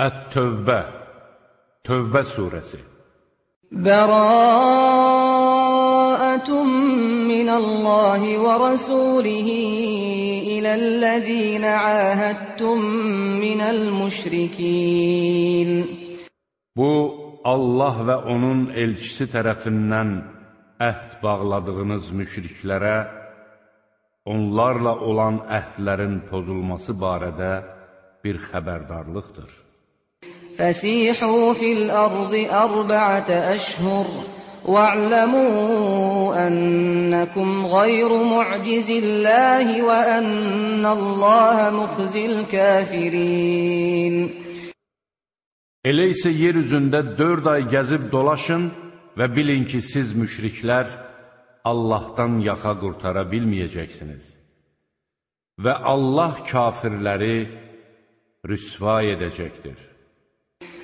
Ət-Tövbə Tövbə surəsi Bəraətun minəllahi və rəsulihi iləl-ləzīnə əhəttum minəl-müşrikin Bu, Allah və onun elçisi tərəfindən əhd bağladığınız müşriklərə onlarla olan əhdlərin pozulması barədə bir xəbərdarlıqdır. فسيحوا في الأرض أربعة أشهر واعلموا أنكم غير معجز الله وأن الله مخزي الكافرين Elə isə yer üzündə dörd ay gəzib dolaşın və bilin ki, siz müşriklər Allahdan yaxa qurtara bilməyəcəksiniz. Və Allah kafirləri rüsva edəcəkdir.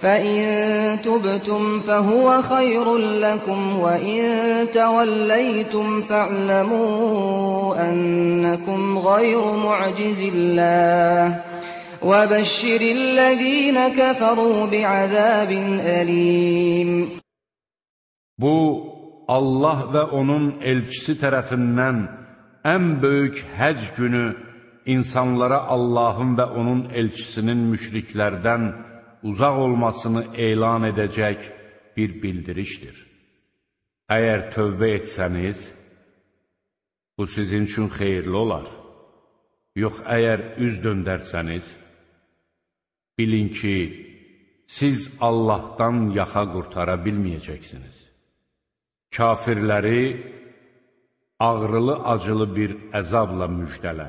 فإن تبتم فهو خير لكم وإن توليتم فاعلموا أنكم غير معجز الله وبشر الذين كفروا بعذاب أليم Bu, Allah və onun elçisi tərəfindən ən böyük həc günü insanlara Allahın və onun elçisinin müşriklərdən uzaq olmasını elan edəcək bir bildirişdir. Əgər tövbə etsəniz, bu sizin üçün xeyirli olar. Yox, əgər üz döndərsəniz, bilin ki, siz Allahdan yaxa qurtara bilməyəcəksiniz. Kafirləri ağrılı-acılı bir əzabla müjdələ.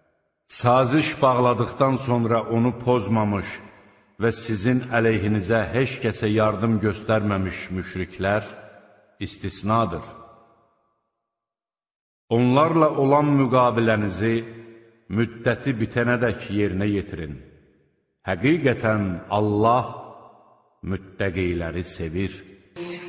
Saziş bağladıqdan sonra onu pozmamış və sizin əleyhinizə heç kəsə yardım göstərməmiş müşriklər istisnadır. Onlarla olan müqabilənizi müddəti bitənədək yerinə yetirin. Həqiqətən Allah müttəqiləri sevir.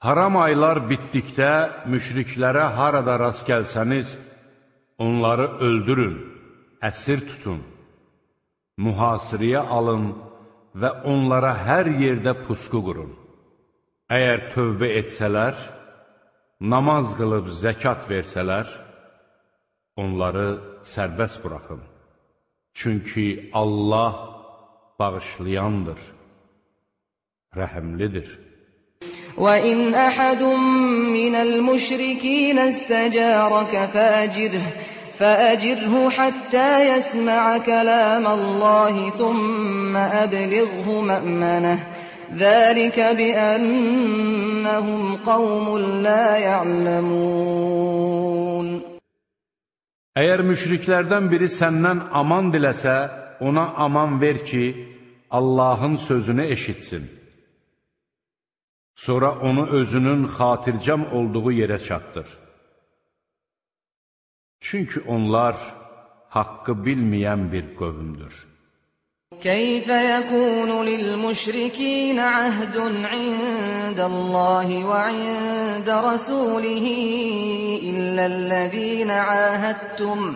Haram aylar bitdikdə müşriklərə harada rast gəlsəniz, onları öldürün, əsir tutun, mühasirəyə alın və onlara hər yerdə pusqu qurun. Əgər tövbə etsələr, namaz qılıb zəkat versələr, onları sərbəst buraxın. Çünki Allah bağışlayandır, rəhəmlidir. وإن أحد من المشركين استجارك فأجره فأجره حتى يسمع كلام الله ثم أبلغه مأمنه ذلك بأنهم قوم لا يعلمون Əgər müşriklərdən biri səndən aman diləsə, ona aman ver ki, Allahın sözünü eşitsin. Sonra onu özünün xatircəm olduğu yerə çatdır. Çünki onlar haqqı bilməyən bir qövmdür. كيف يكون للمشركين عهد عند الله وعند رسوله إلا الذين عاهدتم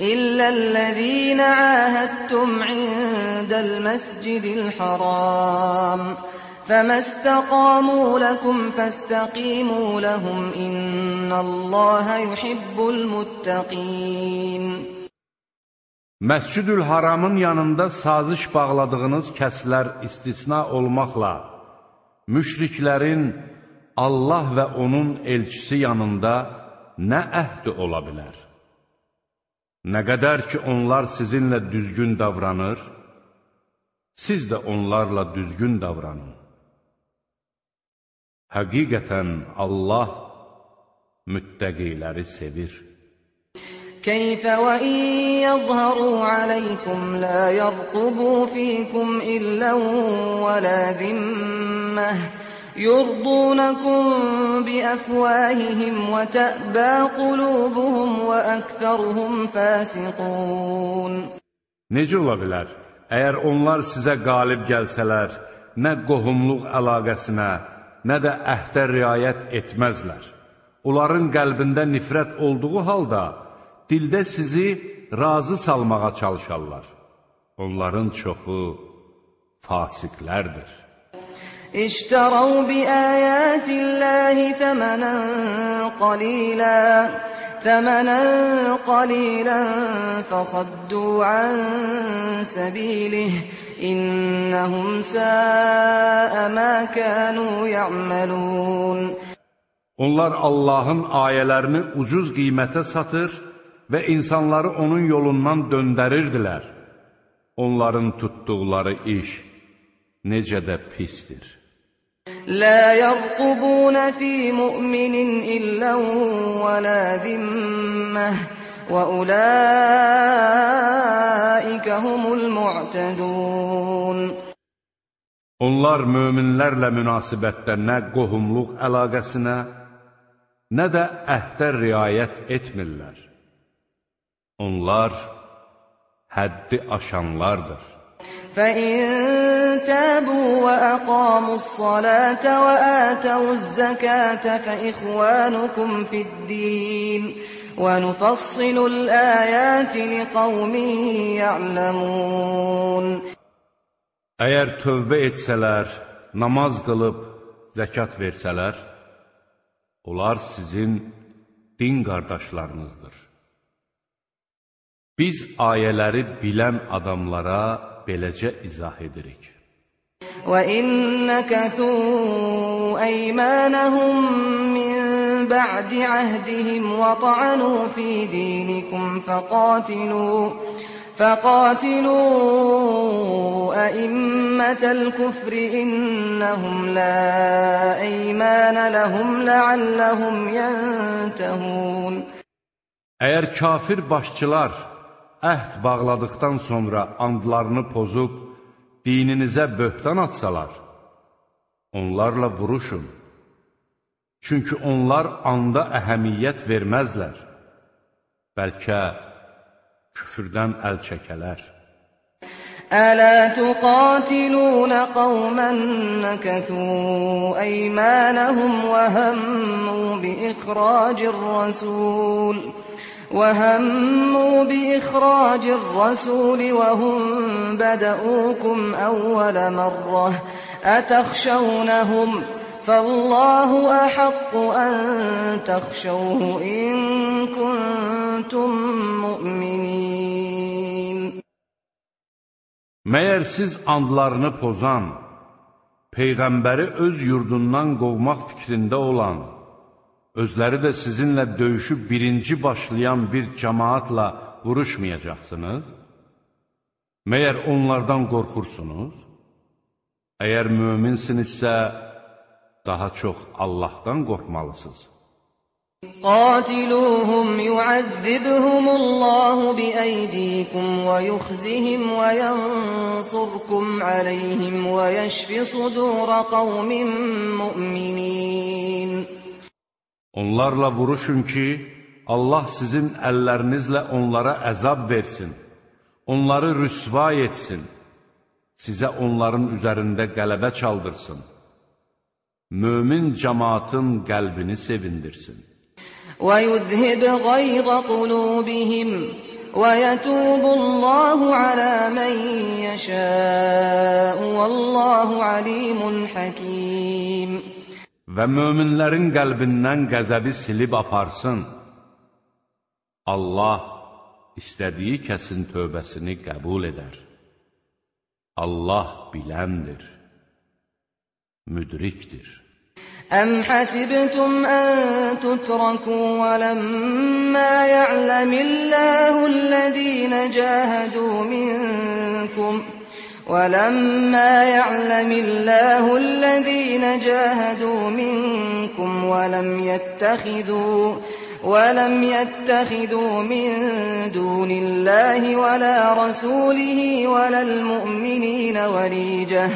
إلا الذين عاهدتم عند المسجد الحرام فما استقاموا لكم فاستقيموا لهم إن الله يحب المتقين Məscid-ül Haramın yanında saziş bağladığınız kəslər istisna olmaqla, müşriklərin Allah və onun elçisi yanında nə əhdi ola bilər? Nə qədər ki, onlar sizinlə düzgün davranır, siz də onlarla düzgün davranın. Həqiqətən Allah müttəqiləri sevir. كيف وإن يظهروا عليكم لا يرقبوا فيكم إلا ولا ذمة يرضونكم بأفواههم وتأبى قلوبهم وأكثرهم فاسقون Necə ola bilər? Əgər onlar sizə qalib gəlsələr, nə qohumluq əlaqəsinə, nə də əhdə riayət etməzlər. Onların qəlbində nifrət olduğu halda, dildə sizi razı salmağa çalışarlar. Onların çoxu fasiqlərdir. اشتروا بآيات الله ثمنا قليلا ثمنا قليلا فصدوا عن سبيله إنهم ساء ما كانوا يعملون Onlar Allahın ayələrini ucuz qiymətə satır və insanları onun yolundan döndərirdilər. Onların tutduqları iş necə də pisdir. لا يرقبون في مؤمن إلا ولا ذمة وأولئك هم المعتدون Onlar möminlərlə münasibətdə nə qohumluq əlaqəsinə, nə də əhdə riayət etmirlər. Onlar həddi aşanlardır. فإن تابوا وأقاموا الصلاة وآتوا الزكاة فإخوانكم في الدين ونفصل الآيات لقوم يعلمون Əgər tövbə etsələr, namaz qılıb, zəkat versələr, onlar sizin din qardaşlarınızdır. Biz ayələri bilən adamlara beləcə izah edirik. وإن نكثوا أيمانهم من بعد عهدهم وطعنوا في دينكم فقاتلوا فقاتلوا أئمة الكفر إنهم لا أيمان لهم لعلهم ينتهون Əgər kafir başçılar əhd bağladıqdan sonra andlarını pozub, dininizə böhtan atsalar, onlarla vuruşun. Çünki onlar anda əhəmiyyət verməzlər. Bəlkə küfürdən əl çəkələr. ألا تقاتلون قوما نكثوا أيمانهم وهموا بإخراج الرسول وهموا بإخراج الرسول وهم بدؤوكم أول مرة أتخشونهم فالله أحق أن تخشوه إن كنتم مؤمنين Məyər siz andlarını pozan, Peyğəmbəri öz yurdundan qovmaq fikrində olan, özləri də sizinlə döyüşü birinci başlayan bir cəmaatla vuruşmayacaqsınız? Məyər onlardan qorxursunuz? Əgər möminsinizsə, daha çox Allahdan qorxmalısınız. قاتلوهم يعذبهم الله بأيديكم ويخزهم وينصركم عليهم ويشف صدور قوم مؤمنين Onlarla vuruşun ki, Allah sizin əllərinizlə onlara əzab versin, onları rüsva etsin, sizə onların üzərində qələbə çaldırsın, mömin cəmaatın qəlbini sevindirsin. ويذهب غيظ قلوبهم ويتوب الله على من يشاء والله عليم حكيم Və möminlərin qəlbindən qəzəbi silib aparsın. Allah istədiyi kəsin tövbəsini qəbul edər. Allah biləndir, Müdrikdir. أم حسبتم أن تتركوا ولما يعلم الله الذين جاهدوا منكم ولما يعلم الله الذين جاهدوا منكم ولم يتخذوا ولم يتخذوا من دون الله ولا رسوله ولا المؤمنين وليجه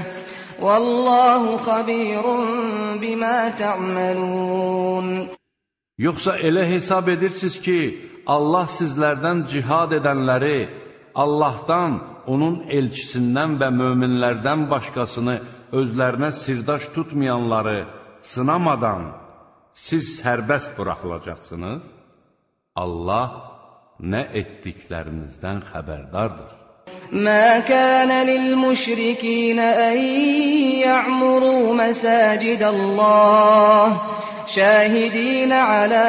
Vallahu xabirun bima ta'malun. Yoxsa elə hesab edirsiniz ki, Allah sizlərdən cihad edənləri Allahdan, onun elçisindən və möminlərdən başqasını özlərinə sirdaş tutmayanları sınamadan siz sərbəst buraxılacaqsınız? Allah nə etdiklərinizdən xəbərdardır. ما كان للمشركين أن يعمروا مساجد الله شاهدين على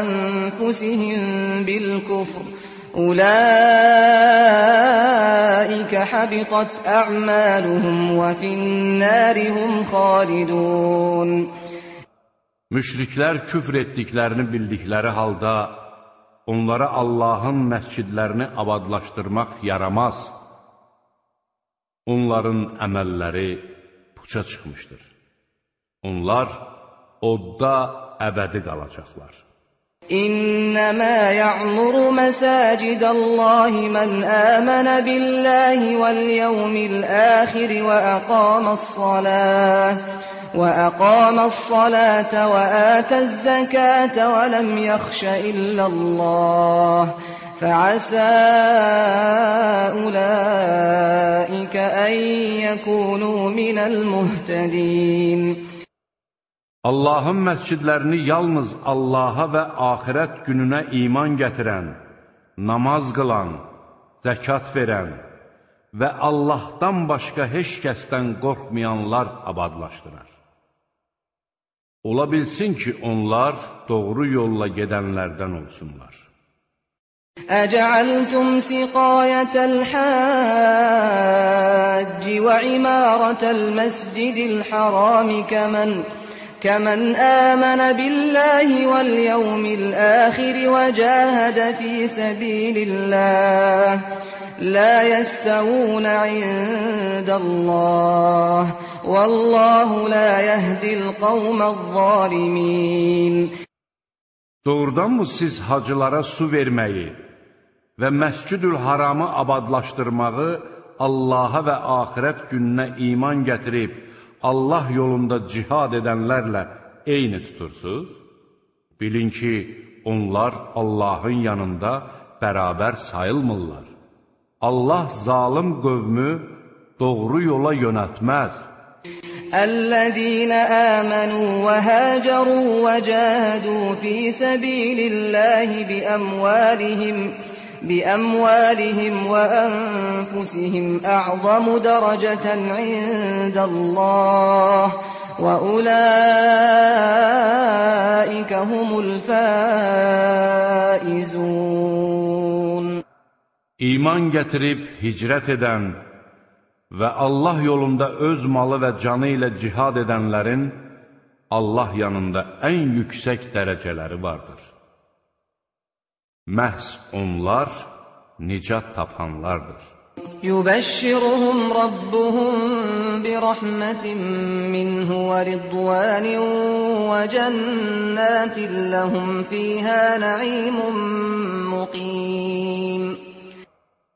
أنفسهم بالكفر. أولئك حبطت أعمالهم وفي النار هم خالدون. Müşriklər küfr etdiklərini bildikləri halda, onlara Allahın məscidlərini abadlaşdırmaq yaramaz. Onların əməlləri puça çıxmışdır. Onlar odda əbədi qalacaqlar. İnnəmə ya'muru məsacidallahi mən əmənə billahi vəl yevmil əxiri və əqaməs-saləh وأقام الصلاة وآتى الزكاة ولم يخش إلا الله فعسى أولئك أن يكونوا من المهتدين Allahın məscidlərini yalnız Allaha və axirət gününə iman gətirən, namaz qılan, zəkat verən və Allahdan başqa heç kəsdən qorxmayanlar abadlaşdırar. Ola bilsin ki, onlar doğru yolla gedənlərdən olsunlar. أجعلتم سقاية الحاج وعمارة المسجد الحرام كمن كمن آمن بالله واليوم الآخر وجاهد في سبيل الله لا يستوون عند الله والله لا يهدي القوم الظالمين Doğrudanmı siz hacılara su verməyi və Məscidül Haramı abadlaşdırmağı Allaha və axirət gününə iman gətirib Allah yolunda cihad edənlərlə eyni tutursuz? Bilin ki, onlar Allahın yanında bərabər sayılmırlar. Allah zalim qövmü doğru yola yönətməz. Əl-ləzīnə əmənu və həcəru və cəhədu fī səbililləhi bi əmvəlihim بأموالهم وأنفسهم أعظم درجة عند الله وأولئك هم fəizun İman gətirib hicrət edən və Allah yolunda öz malı və canı ilə cihad edənlərin Allah yanında ən yüksək dərəcələri vardır. Məhz onlar nicat tapanlardır. Yubəşşiruhum Rabbuhum bi rəhmətin minhu və ridvanin və cənnətin ləhum fiyhə nə'imun muqim.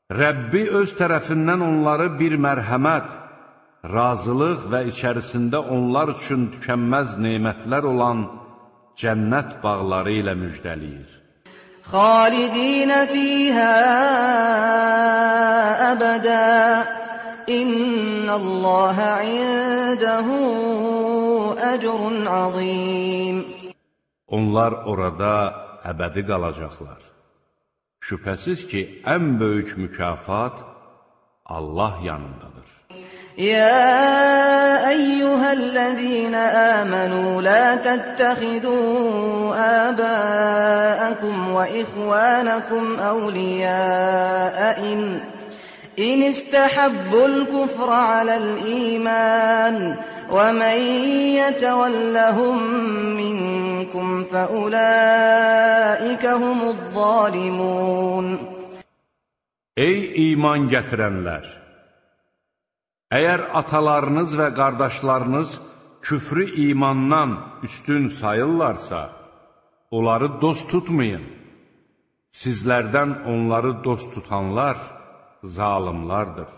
Rəbbi öz tərəfindən onları bir mərhəmət, razılıq və içərisində onlar üçün tükənməz neymətlər olan cənnət bağları ilə müjdəliyir. Xalidinə fiyhə əbədə İnnəlləhə indəhu əcrun azim Onlar orada əbədi qalacaqlar. Şübhəsiz ki, ən böyük mükafat Allah yanındadır. يا أيها الذين آمنوا لا تتخذوا آباءكم وإخوانكم أولياء إن, إن استحبوا الكفر على الإيمان ومن يتولهم منكم فأولئك هم الظالمون Ey iman gətirənlər! Əgər atalarınız və qardaşlarınız küfrü imandan üstün sayırlarsa, onları dost tutmayın. Sizlərdən onları dost tutanlar zalimlardır.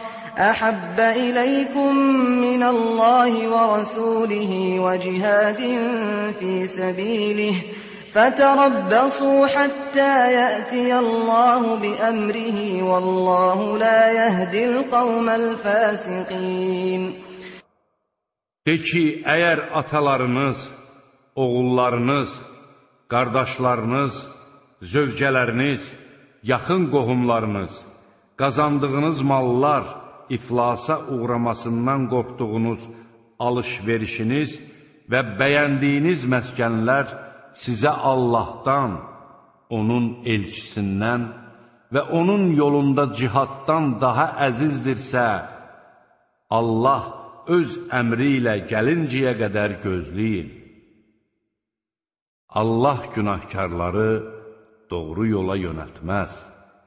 أحب إليكم من الله ورسوله وجهاد في سبيله فتربصوا حتى يأتي الله بأمره والله لا يهدي القوم الفاسقين De ki, əgər atalarınız, oğullarınız, qardaşlarınız, zövcələriniz, yaxın qohumlarınız, qazandığınız mallar, iflasa uğramasından qorxduğunuz alış-verişiniz və bəyəndiyiniz məskənlər sizə Allahdan, onun elçisindən və onun yolunda cihaddan daha əzizdirsə, Allah öz əmri ilə gəlinciyə qədər gözləyin. Allah günahkarları doğru yola yönəltməz.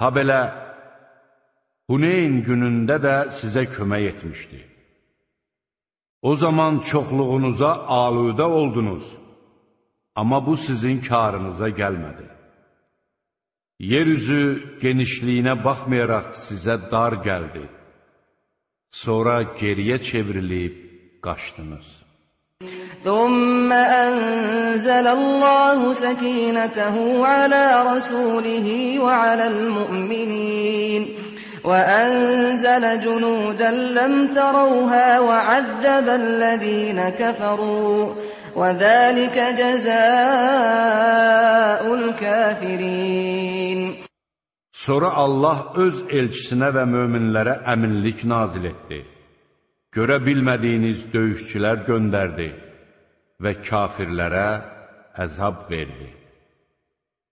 Ha belə, Huneyn günündə də sizə kömək etmişdi. O zaman çoxluğunuza aludə oldunuz, amma bu sizin karınıza gəlmədi. Yeryüzü genişliyinə baxmayaraq sizə dar gəldi. Sonra geriyə çevrilib qaçdınız. ثم أنزل الله سكينته على رسوله وعلى المؤمنين وأنزل جنودا لم تروها وعذب الذين كفروا وذلك جزاء الكافرين Sonra Allah öz elçisinə və möminlərə əminlik nazil etdi. görə bilmədiyiniz döyüşçülər göndərdi və kafirlərə əzab verdi.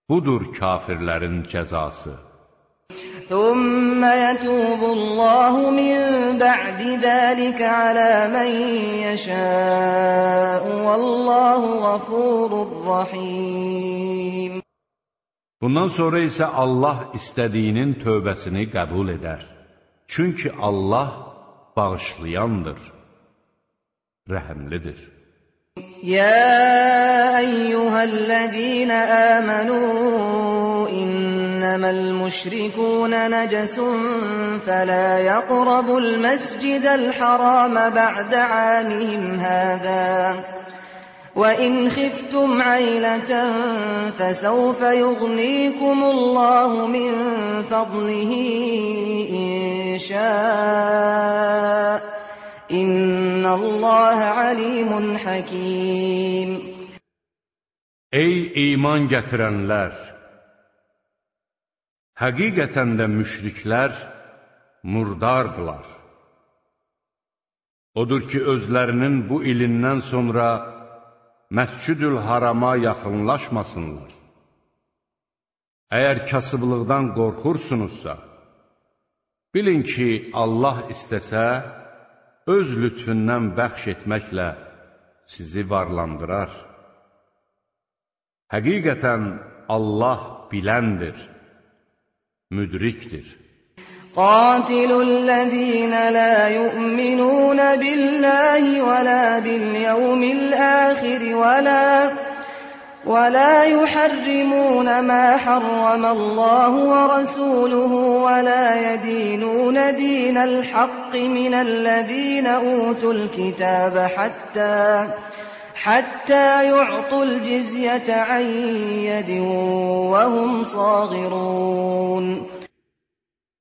Budur kafirlərin cəzası. ثم يتوب الله من بعد ذلك على من يشاء والله غفور رحيم Bundan sonra isə Allah istədiyinin tövbəsini qəbul edər. Çünki Allah bağışlayandır, rəhəmlidir. أيها الذين آمنوا إنما المشركون نجس فلا يقربوا المسجد الحرام بعد عامهم هذا وإن خفتم عيلة فسوف يغنيكم الله من فضله إن شاء إن الله عليم حكيم Ey iman gətirənlər! Həqiqətən də müşriklər murdardılar. Odur ki, özlərinin bu ilindən sonra Məscüdül harama yaxınlaşmasınlar. Əgər kasıblıqdan qorxursunuzsa, Bilin ki, Allah istəsə, öz lütfündən bəxş etməklə sizi varlandırar. Həqiqətən Allah biləndir, müdrikdir. قاتلوا الذين لا يؤمنون بالله ولا باليوم الآخر ولا ولا يحرمون ما حرم الله ورسوله ولا يدينون دين الحق من الذين أوتوا الكتاب حتى حتى يعطوا الجزية عن يد وهم صاغرون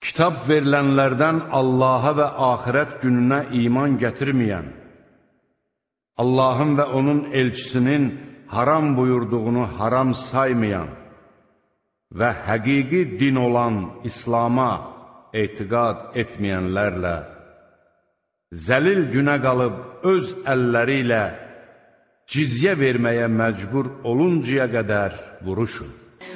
Kitab verilənlərdən Allaha və axirət gününə iman gətirməyən, Allahın və onun elçisinin haram buyurduğunu haram saymayan və həqiqi din olan İslama etiqad etməyənlərlə zəlil günə qalıb öz əlləri ilə cizyə verməyə məcbur oluncaya qədər vuruşun.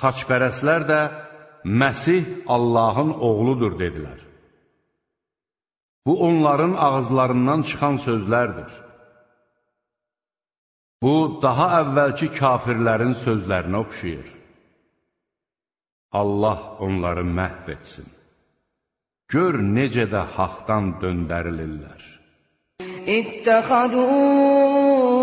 Xaçpərəslər də Məsih Allahın oğludur dedilər. Bu onların ağızlarından çıxan sözlərdir. Bu, daha əvvəlki kafirlərin sözlərinə oxşayır. Allah onları məhv etsin. Gör necə də haqdan döndərilirlər. İttəxadu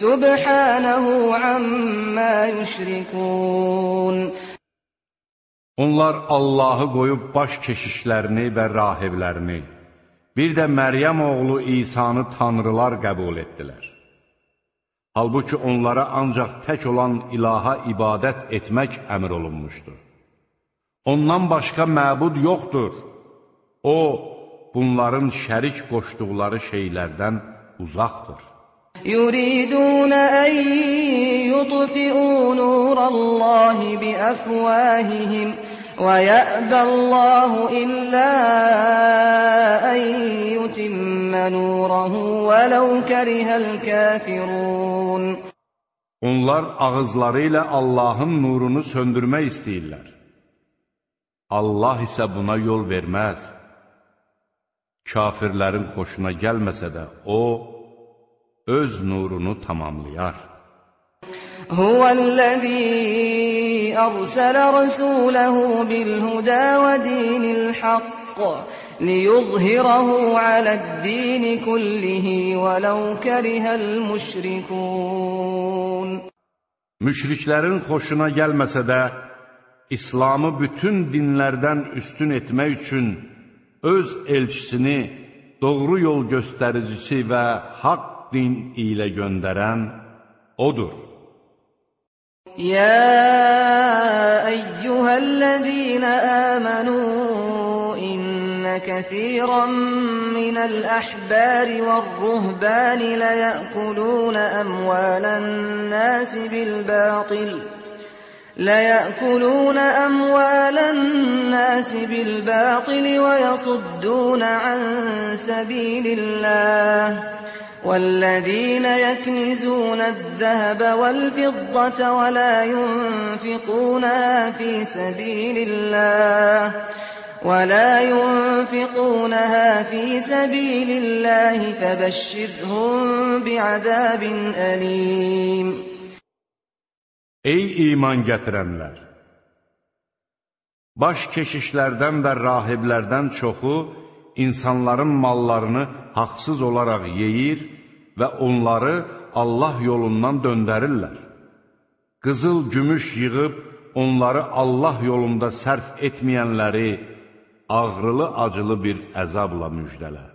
Subhanahu amma yüşrikun Onlar Allahı qoyub baş keşişlərini və rahiblərini, bir də Məryəm oğlu İsanı tanrılar qəbul etdilər. Halbuki onlara ancaq tək olan ilaha ibadət etmək əmr olunmuşdur. Ondan başqa məbud yoxdur. O, bunların şərik qoşduqları şeylərdən uzaqdır. يريدون أن يطفئوا نور الله بأفواههم ويأبى الله إلا أن يتم نوره ولو كره الكافرون Onlar ağızları ilə Allahın nurunu söndürmək istəyirlər. Allah isə buna yol verməz. Kafirlərin xoşuna gəlməsə də, O, öz nurunu tamamlayar. Huvellezî ersele rasûlehu bil-hudâ ve dînil hakk liyuzhirahu aled-dîni kullihi velau kerihel müşrikûn. Müşriklərin xoşuna gəlməsə də, İslamı bütün dinlərdən üstün etmək üçün öz elçisini doğru yol göstəricisi və haqq din ilə göndərən Odur. الذين آمنوا إن كثيرا من الأحبار والرهبان ليأكلون أموال الناس بالباطل ليأكلون أموال الناس بالباطل ويصدون عن سبيل الله والذين يكنزون الذهب والفضة ولا ينفقونها في سبيل الله ولا ينفقونها في سبيل الله فبشرهم بعذاب أليم Ey iman gətirənlər! Baş keşişlərdən və rahiblərdən çoxu insanların mallarını haqsız olaraq yeyir və onları Allah yolundan döndərirlər. Qızıl, gümüş yığıb onları Allah yolunda sərf etməyənləri ağrılı-acılı bir əzabla müjdələ.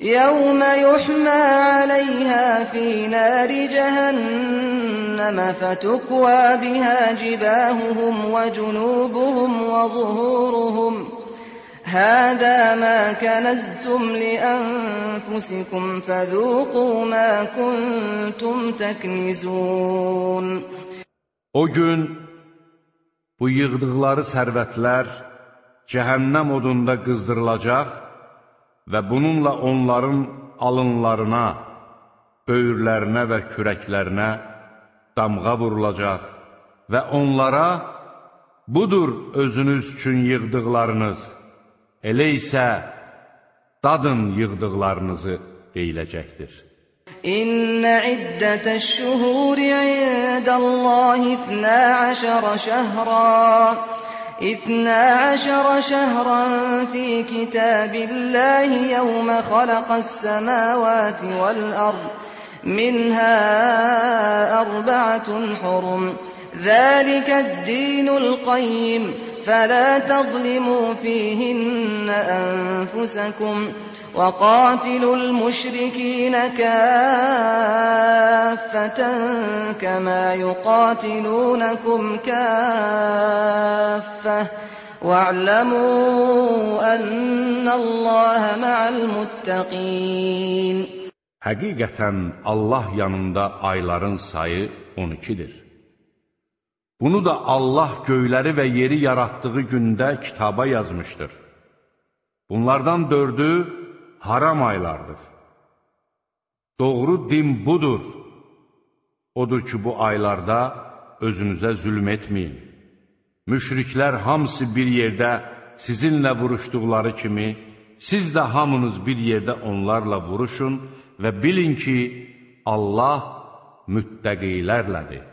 يَوْمَ يُحْمَى عَلَيْهَا فِي نَارِ جَهَنَّمَ فَتُكْوَى بِهَا جِبَاهُهُمْ وَجُنُوبُهُمْ وَظُهُورُهُمْ هَذَا مَا كَنَزْتُمْ لِأَنفُسِكُمْ فَذُوقُوا مَا كُنتُمْ تَكْنِزُونَ O gün bu yığdıqları sərvətlər cəhənnəm odunda qızdırılacaq və bununla onların alınlarına, böyürlərinə və kürəklərinə damğa vurulacaq və onlara budur özünüz üçün yığdıqlarınız, Elə isə dadın yığdıqlarınızı deyiləcəkdir. İnne iddetəş-şuhur indallahi 12 şəhran اثنا عشر شهرا في كتاب الله يوم خلق السماوات والأرض منها أربعة حرم ذلك الدين القيم فلا تظلموا فيهن أنفسكم وقاتلوا المشركين كافة كما يقاتلونكم كافة واعلموا أن الله مع المتقين Həqiqətən Allah yanında ayların sayı 12-dir. Bunu da Allah göyləri və yeri yaratdığı gündə kitaba yazmışdır. Bunlardan dördü haram aylardır. Doğru din budur. Odur ki, bu aylarda özünüzə zülm etməyin. Müşriklər hamısı bir yerdə sizinlə vuruşduqları kimi, siz də hamınız bir yerdə onlarla vuruşun və bilin ki, Allah müttəqilərlədir.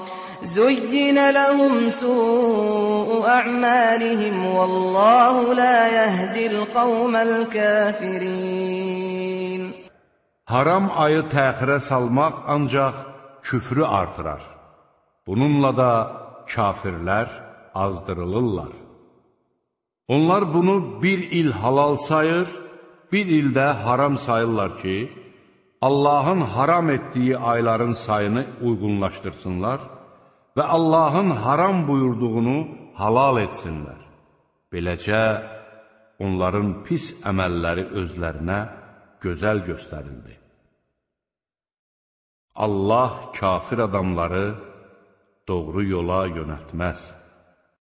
زين لهم سوء أعمالهم والله لا يهدي القوم الكافرين Haram ayı təxirə salmaq ancaq küfrü artırar. Bununla da kafirlər azdırılırlar. Onlar bunu bir il halal sayır, bir ildə haram sayırlar ki, Allahın haram etdiyi ayların sayını uyğunlaşdırsınlar və Allahın haram buyurduğunu halal etsinlər. Beləcə, onların pis əməlləri özlərinə gözəl göstərildi. Allah kafir adamları doğru yola yönəltməz.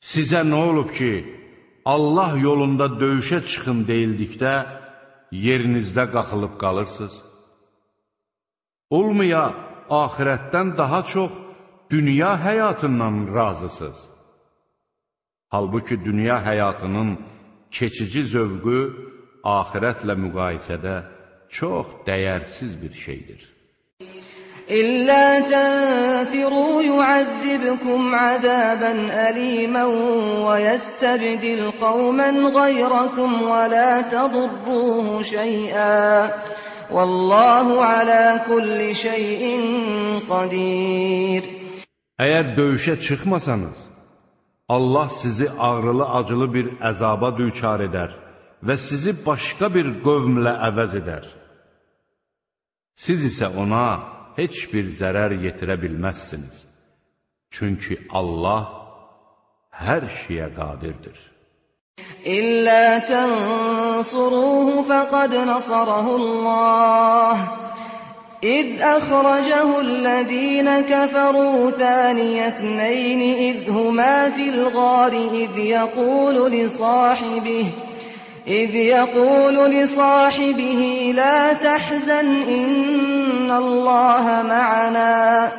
Sizə nə olub ki, Allah yolunda döyüşə çıxın deyildikdə, yerinizdə qaxılıb qalırsınız? Olmaya, ahirətdən daha çox dünya həyatından razısınız. Halbuki dünya həyatının keçici zövqü axirətlə müqayisədə çox dəyərsiz bir şeydir. Yu'azzibkum azaban aliman və yestebdil qawman ghayrakum və la tadurruhu şey'an. Vallahu ala kulli şeyin qadir. Əgər döyüşə çıxmasanız, Allah sizi ağrılı-acılı bir əzaba düçar edər və sizi başqa bir qövmlə əvəz edər. Siz isə ona heç bir zərər yetirə bilməzsiniz. Çünki Allah hər şeyə qadirdir. İllə tənsuruhu fəqəd nasarahullah. إذ أخرجه الذين كفروا ثاني اثنين إذ هما في الغار إذ يقول لصاحبه إذ يقول لصاحبه لا تحزن إن الله معنا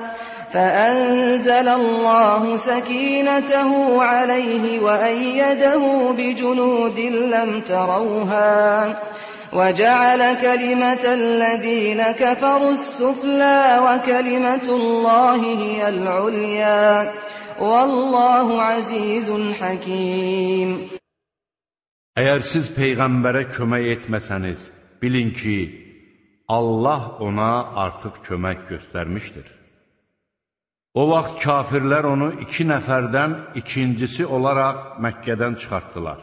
فأنزل الله سكينته عليه وأيده بجنود لم تروها وجعل كلمة الذين كفروا السفلى وكلمة الله هي العليا والله عزيز حكيم Əgər siz Peyğəmbərə kömək etməsəniz, bilin ki, Allah ona artıq kömək göstərmişdir. O vaxt kafirlər onu iki nəfərdən ikincisi olaraq Məkkədən çıxartdılar.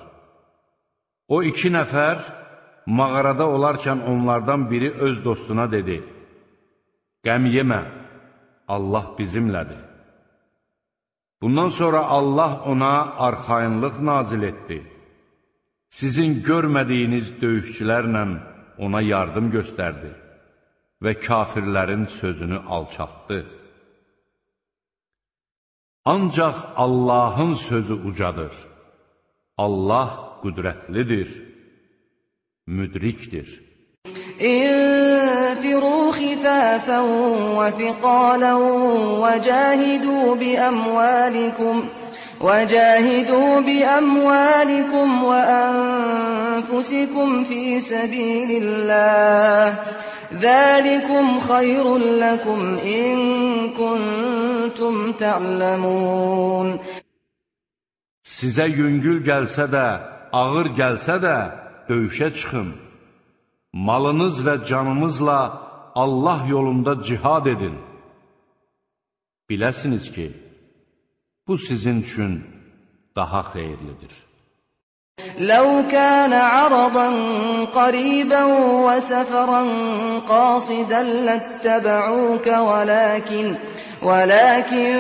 O iki nəfər mağarada olarkən onlardan biri öz dostuna dedi, Qəm yemə, Allah bizimlədir. Bundan sonra Allah ona arxayınlıq nazil etdi sizin görmədiyiniz döyüşçülərlə ona yardım göstərdi və kafirlərin sözünü alçaltdı. Ancaq Allahın sözü ucadır. Allah qüdrətlidir, müdrikdir. İnfiru xifafən və fiqalən və cəhidu bi əmvəlikum. وجاهدوا بأموالكم وأنفسكم في سبيل الله ذلكم خير لكم إن كنتم تعلمون Sizə yüngül gəlsə də, ağır gəlsə də, döyüşə çıxın. Malınız və canınızla Allah yolunda cihad edin. Biləsiniz ki, Bu sizin üçün daha xeyirlidir. لو كان عرضا قريبا وسفرا قاصدا لاتبعوك ولكن ولكن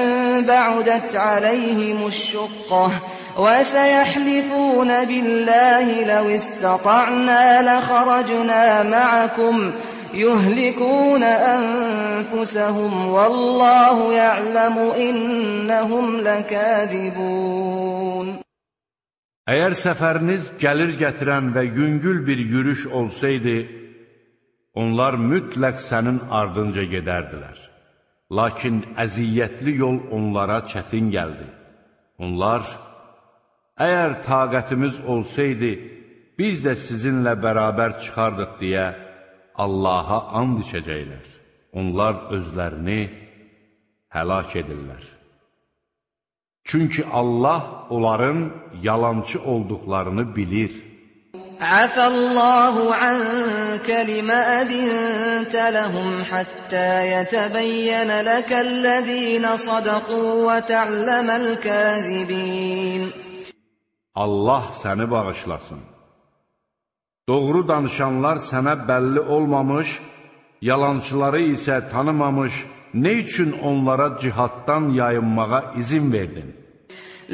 بعدت عليهم الشقة وسيحلفون بالله لو استطعنا لخرجنا معكم يهلكون أنفسهم والله يعلم إنهم لكاذبون Əgər səfəriniz gəlir gətirən və yüngül bir yürüş olsaydı, onlar mütləq sənin ardınca gedərdilər. Lakin əziyyətli yol onlara çətin gəldi. Onlar, əgər taqətimiz olsaydı, biz də sizinlə bərabər çıxardıq deyə, Allaha and içəcəklər. Onlar özlərini həlak edirlər. Çünki Allah onların yalançı olduqlarını bilir. Əfəllahu ənkə limə ədintə ləhum həttə yətəbəyyənə ləkəl-ləzīnə sadaqu və tə'ləməl-kəzibin. Allah səni bağışlasın. Doğru danışanlar sənə bəlli olmamış, yalançıları isə tanımamış, nə üçün onlara cihaddan yayınmağa izin verdin?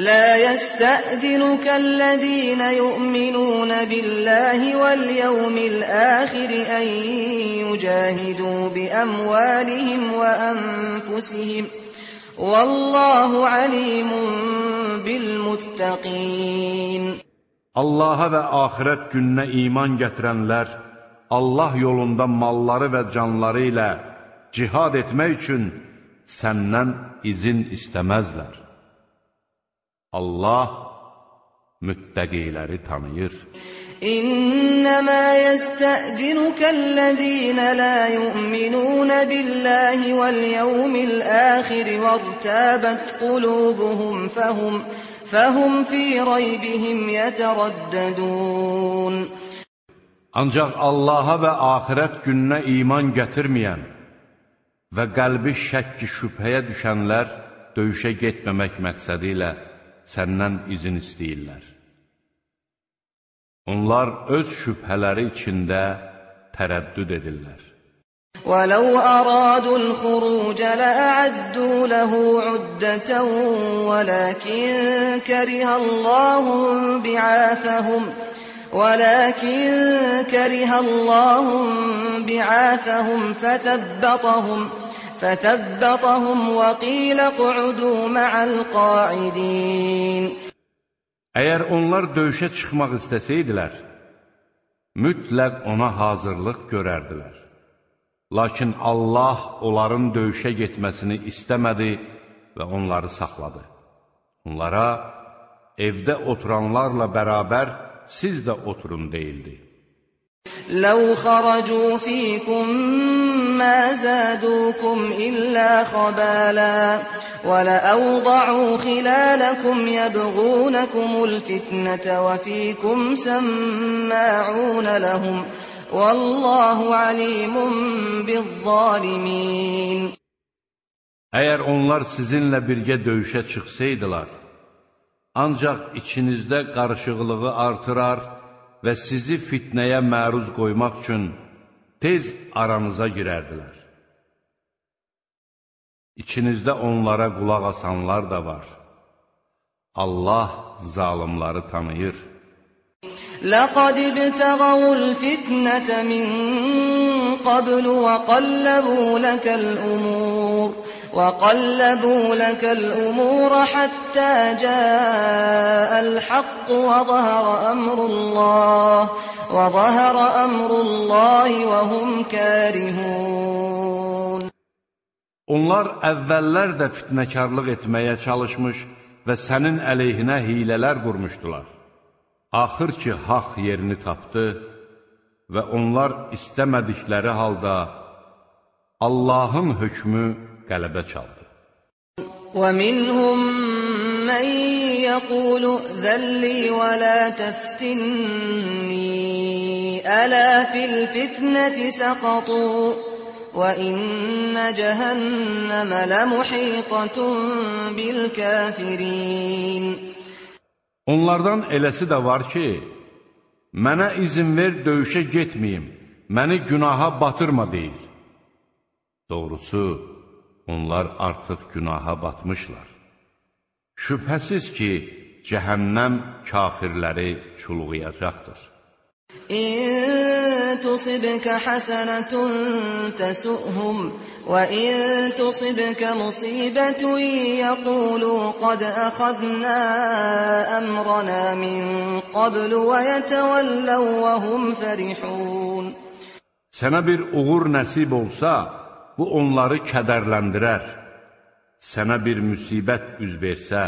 لا يستأذنك الذين يؤمنون بالله واليوم الآخر أن يجاهدوا بأموالهم وأنفسهم والله عليم بالمتقين Allaha və axirət gününə iman gətirənlər Allah yolunda malları və canları ilə cihad etmək üçün səndən izin istəməzlər. Allah müttəqiləri tanıyır. İnnəmə yəstəzinukəl-ləzīnə lə yu'minunə billahi vəl-yevmil-əxir və-rtəbət qulubuhum fəhum فهم في ريبهم يترددون Ancaq Allaha və axirət gününə iman gətirməyən və qəlbi şəkki şübhəyə düşənlər döyüşə getməmək məqsədi ilə səndən izin istəyirlər. Onlar öz şübhələri içində tərəddüd edirlər. ولو أرادوا الخروج لأعدوا له عدة ولكن كره الله بعاثهم ولكن كره الله بعاثهم فثبطهم فثبطهم وقيل اقعدوا مع القاعدين Əgər onlar döyüşə çıxmaq istəsəydilər, mütləq ona hazırlıq görərdilər. Lakin Allah onların döyüşə getməsini istəmədi və onları saxladı. Onlara evdə oturanlarla bərabər siz də oturun deyildi. لو خرجوا فيكم ما زادوكم إلا خبالا ولأوضعوا خلالكم يبغونكم الفتنة وفيكم سماعون لهم Vallahu alimun bizzalimin Əgər onlar sizinlə birgə döyüşə çıxsaydılar, ancaq içinizdə qarışıqlığı artırar və sizi fitnəyə məruz qoymaq üçün tez aranıza girərdilər. İçinizdə onlara qulaq asanlar da var. Allah zalimları tanıyır. لقد ابتغوا الفتنة من قبل وقلبوا لك الأمور وقلبوا لك الأمور حتى جاء الحق وظهر أمر الله وظهر أمر الله وهم كارهون Onlar əvvəllər də fitnəkarlıq etməyə çalışmış və sənin əleyhinə hilələr qurmuşdular. Axır ki, haqq yerini tapdı və onlar istəmədikləri halda Allahın hökmü qələbə çaldı. ومنهم من يقول ائذن لي ولا تفتني ألا في الفتنة سقطوا وإن جهنم لمحيطة بالكافرين Onlardan eləsi də var ki, mənə izin ver döyüşə getməyim, məni günaha batırma deyir. Doğrusu, onlar artıq günaha batmışlar. Şübhəsiz ki, cəhənnəm kafirləri çulğuyacaqdır. إن تصبك حسنة تسؤهم وإن تصبك مصيبة يقولوا قد أخذنا أمرنا من قبل ويتولوا وهم فرحون Sənə bir uğur nəsib olsa, bu onları kədərləndirər. Sənə bir müsibət üz versə,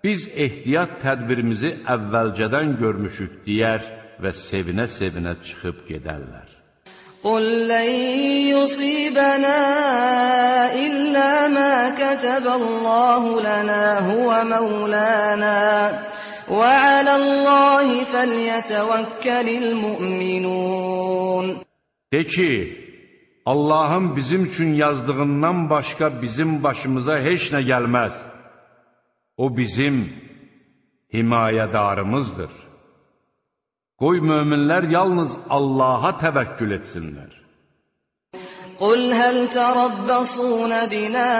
biz ehtiyat tədbirimizi əvvəlcədən görmüşük deyər və sevinə-sevinə çıxıb gedərlər. قل لن يصيبنا إلا ما كتب الله لنا هو مولانا وعلى الله فليتوكل المؤمنون De ki, Allahın bizim üçün yazdığından başqa bizim başımıza heç nə gəlməz. O bizim himayədarımızdır. Qoy möminlər yalnız Allaha təvəkkül etsinlər. قل هل تربصون بنا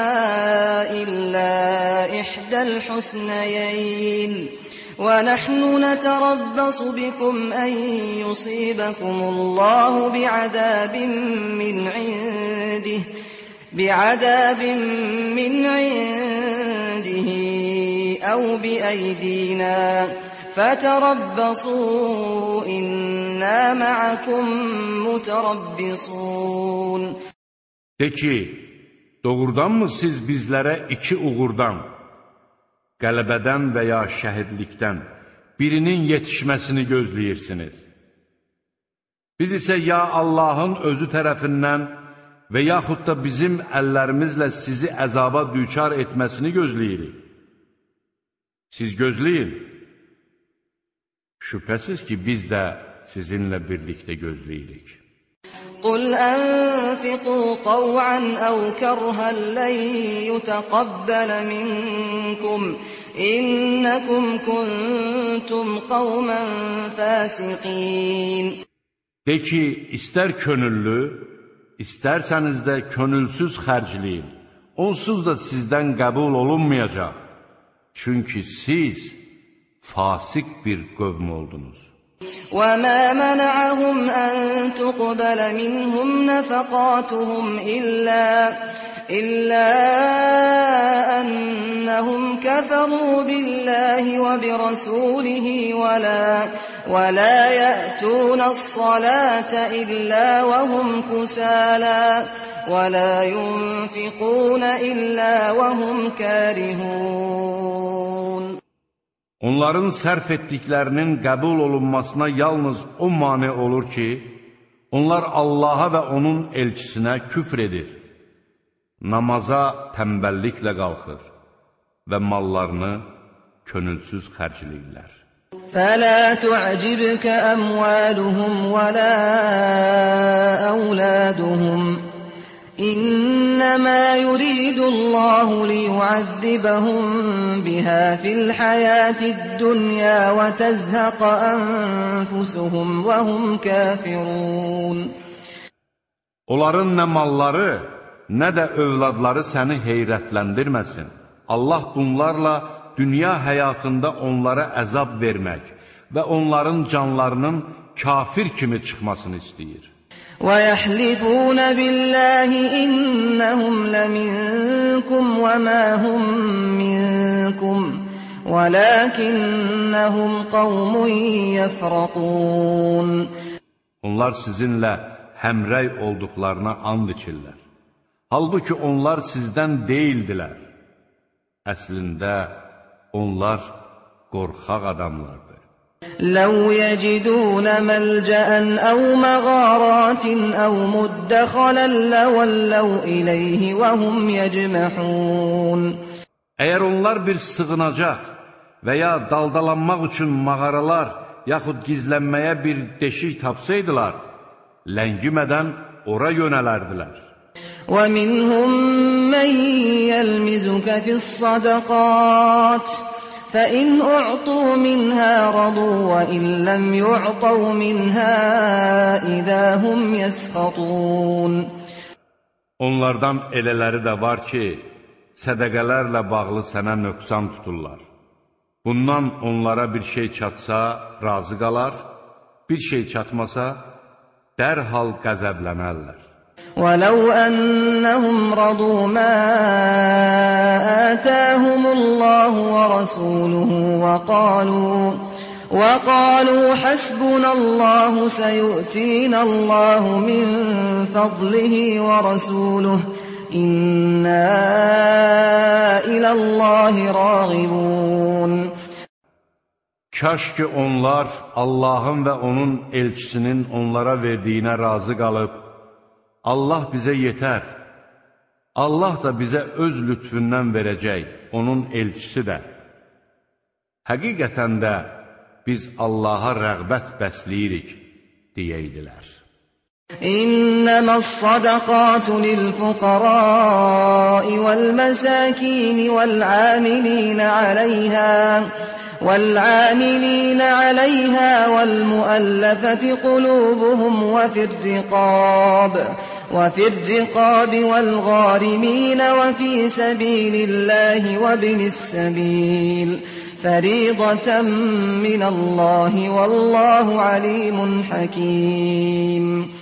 إلا إحدى الحسنيين ونحن نتربص بكم أن يصيبكم الله بعذاب من عنده بعذاب من عنده أو بأيدينا فتربصوا إنا معكم متربصون De ki, doğrudanmı siz bizlərə iki uğurdan, qələbədən və ya şəhidlikdən birinin yetişməsini gözləyirsiniz? Biz isə ya Allahın özü tərəfindən və yaxud da bizim əllərimizlə sizi əzaba düçar etməsini gözləyirik. Siz gözləyin. Şübhəsiz ki, biz də sizinlə birlikdə gözləyirik. Qul anfiqu taw'an aw karhan lan yutaqabbal minkum innakum kuntum qauman fasiqin De ki, istər könüllü, istərsəniz də könülsüz xərcləyin. Onsuz da sizdən qəbul olunmayacaq. Çünki siz fasik bir qövm oldunuz. وما منعهم أن تقبل منهم نفقاتهم إلا إلا أنهم كفروا بالله وبرسوله ولا ولا يأتون الصلاة إلا وهم كسالى ولا ينفقون إلا وهم كارهون Onların sərf etdiklərinin qəbul olunmasına yalnız o mane olur ki, onlar Allaha və onun elçisinə küfr edir, namaza təmbəlliklə qalxır və mallarını könülsüz xərcləyirlər. فَلَا تُعْجِبْكَ أَمْوَالُهُمْ وَلَا أَوْلَادُهُمْ İnnemâ yuridullahu liyuazzibahum biha fil hayatid dunya ve tezhaqa enfusuhum ve hum kafirun. Onların nə malları, nə də övladları səni heyrətləndirməsin. Allah bunlarla dünya həyatında onlara əzab vermək və onların canlarının kafir kimi çıxmasını istəyir. ويحلفون بالله إنهم لمنكم وما هم منكم ولكنهم قوم يفرقون Onlar sizinlə həmrəy olduqlarına and içirlər. Halbuki onlar sizdən deyildilər. Əslində, onlar qorxaq adamlardır. لو يجدون ملجأ أو مغارات أو مدخلا لولوا إليه وهم يجمحون Əgər onlar bir sığınacaq və ya daldalanmaq üçün mağaralar, yaxud gizlənməyə bir deşik tapsaydılar, ləngimədən ora yönələrdilər. وَمِنْهُمْ مَنْ يَلْمِزُكَ فِي الصَّدَقَاتِ فإن أعطوا منها رضوا وإن لم يعطوا منها إذا هم يسخطون Onlardan elələri də var ki, sədəqələrlə bağlı sənə nöqsan tuturlar. Bundan onlara bir şey çatsa, razı qalar, bir şey çatmasa, dərhal qəzəblənərlər. ولو أنهم رضوا ما آتاهم الله ورسوله وقالوا وقالوا حسبنا الله سيؤتينا الله من فضله ورسوله إنا إلى الله راغبون Kaş ki onlar Allahın və onun elçisinin onlara verdiyinə razı qalıb, Allah bizə yetər. Allah da bizə öz lütfündən verəcək, onun elçisi də. Həqiqətən də biz Allaha rəğbət bəsləyirik, deyirdilər. İnnəməs sadaqatu lil-fuqara'i vəl-məsəkin vəl-'amilin 'alayha والعاملين عليها والمؤلفة قلوبهم وفي الرقاب وفي الرقاب والغارمين وفي سبيل الله وابن السبيل فريضة من الله والله عليم حكيم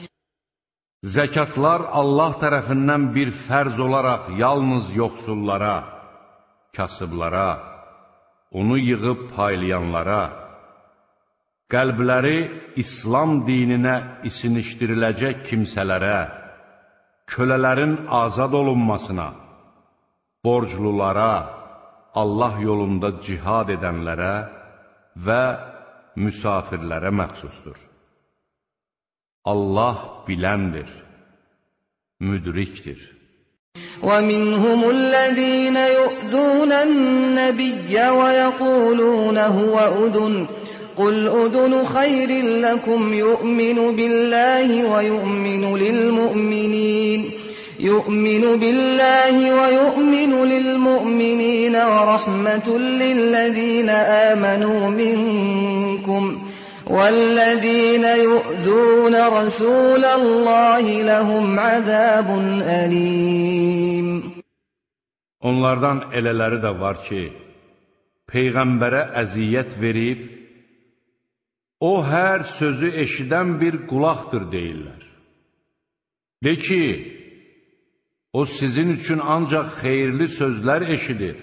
Zəkatlar Allah tərəfindən bir fərz olaraq yalnız yoxsullara, kasıblara, onu yığıb paylayanlara, qəlbləri İslam dininə isinişdiriləcək kimsələrə, kölələrin azad olunmasına, borclulara, Allah yolunda cihad edənlərə və müsafirlərə məxsusdur. Allah biləndir, müdrikdir. ومنهم الذين يؤذون النبي ويقولون هو أذن قل أذن خير لكم يؤمن بالله ويؤمن للمؤمنين يؤمن بالله ويؤمن للمؤمنين ورحمة للذين آمنوا منكم والذين يؤذون رسول الله لهم عذاب أليم Onlardan elələri də var ki, Peyğəmbərə əziyyət verib, o hər sözü eşidən bir qulaqdır deyirlər. De ki, o sizin üçün ancaq xeyirli sözlər eşidir.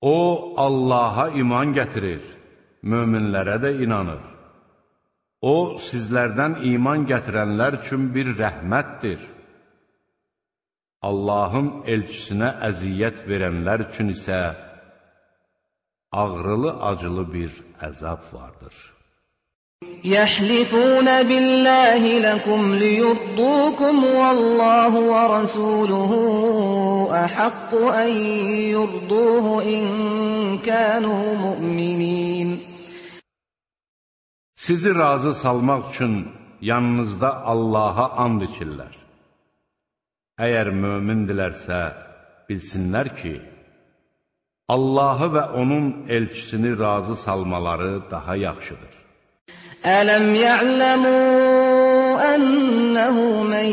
O, Allaha iman gətirir, möminlərə də inanır. O, sizlərdən iman gətirənlər üçün bir rəhmətdir. Allahın elçisinə əziyyət verənlər üçün isə ağrılı-acılı bir əzab vardır. يحلفون بالله لكم ليرضوكم والله ورسوله أحق أن يرضوه إن كانوا مؤمنين Sizi razı salmaq üçün yanınızda Allaha and içirlər. Əgər mömindilərsə, bilsinlər ki, Allahı və onun elçisini razı salmaları daha yaxşıdır. ألم يعلموا أنه من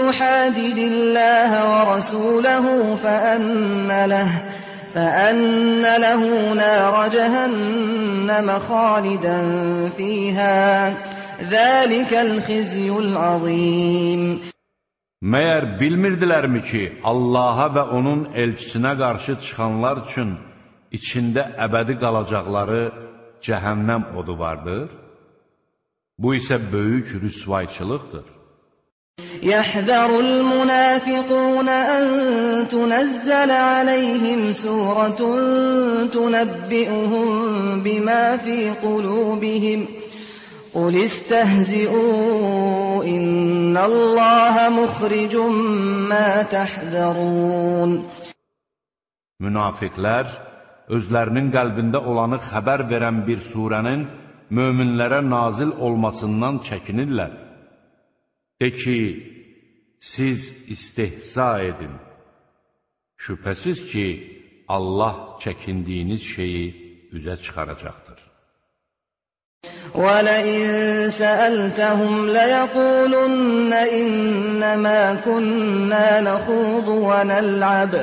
يحادد الله ورسوله فأن له فأن له نار جهنم خالدا فيها ذلك الخزي العظيم Məyər bilmirdilərmi ki, Allaha və onun elçisinə qarşı çıxanlar üçün içində əbədi qalacaqları cəhənnəm odu vardır? Bu isə böyük rüsvayçılıqdır. Yəhzərul münafiqun an tunəzzələ aləyhim surətun tunəbbi'uhum bimə fi qulubihim. قل استهزئوا إن الله مخرج ما تحذرون Münafiqlər özlərinin qəlbində olanı xəbər verən bir surənin möminlərə nazil olmasından çəkinirlər. De ki, siz istehza edin. Şübhəsiz ki, Allah çəkindiyiniz şeyi üzə çıxaracaqdır. وَلَئِن سَأَلْتَهُمْ لَيَقُولُنَّ إِنَّمَا كُنَّا نَخُوضُ وَنَلْعَبُ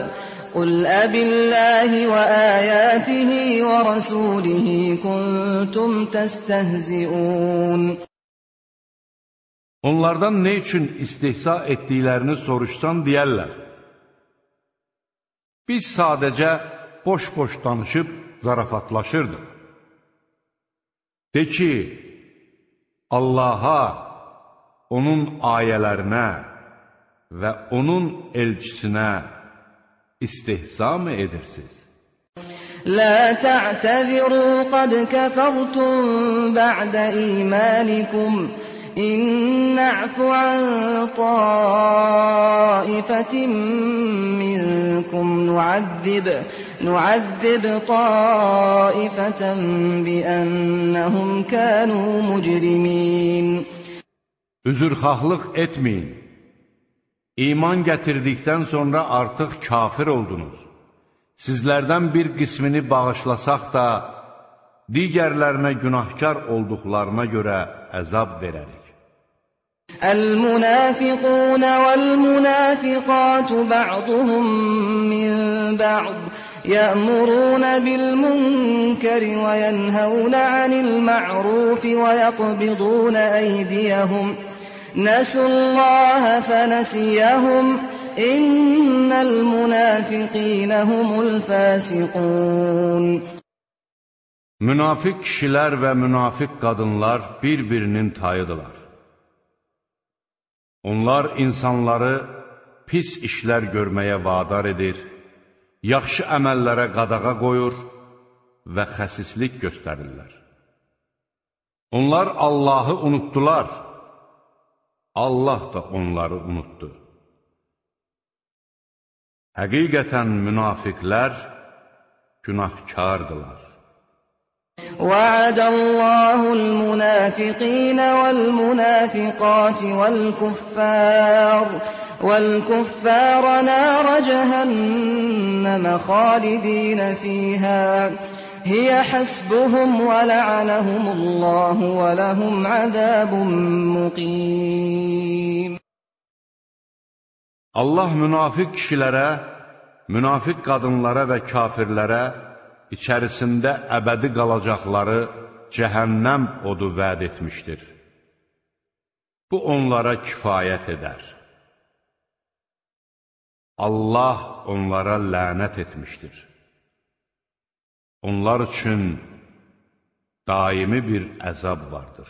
قل أب الله وآياته ورسوله كنتم تستهزئون Onlardan nə üçün istehza etdiklərini soruşsan deyərlər. Biz sadəcə boş-boş danışıb zarafatlaşırdıq. De ki, Allaha, onun ayələrinə və onun elçisinə istehza mı edirsiniz? لا تعتذروا قد كفرتم بعد إيمانكم إن نعف عن طائفة منكم نعذب نعذب طائفة بأنهم كانوا مجرمين Üzürxahlıq etməyin. İman gətirdikdən sonra artıq kafir oldunuz. Sizlərdən bir qismini bağışlasaq da, digərlərinə günahkar olduqlarına görə əzab verərik. المنافقون والمنافقات بعضهم من بعض يأمرون بالمنكر وينهون عن المعروف ويقبضون أيديهم ۖ نسوا الله فنسيهم إن المنافقين هم الفاسقون Münafiq kişilər və münafiq qadınlar bir-birinin tayıdırlar. Onlar insanları pis işlər görməyə vadar edir, yaxşı əməllərə qadağa qoyur və xəsislik göstərirlər. Onlar Allahı unutdular Allah da onları unutdu. Həqiqətən münafiqlər günahkardılar. وعد الله المنافقين والمنافقات والكفار والكفار نار جهنم خالدين فيها. هي حسبهم ولعنهم الله ولهم عذاب مقيم. Allah münafiq kişilərə, münafiq qadınlara və kafirlərə içərisində əbədi qalacaqları cəhənnəm odu vəd etmişdir. Bu onlara kifayət edər. Allah onlara lənət etmişdir. Onlar üçün daimi bir əzab vardır.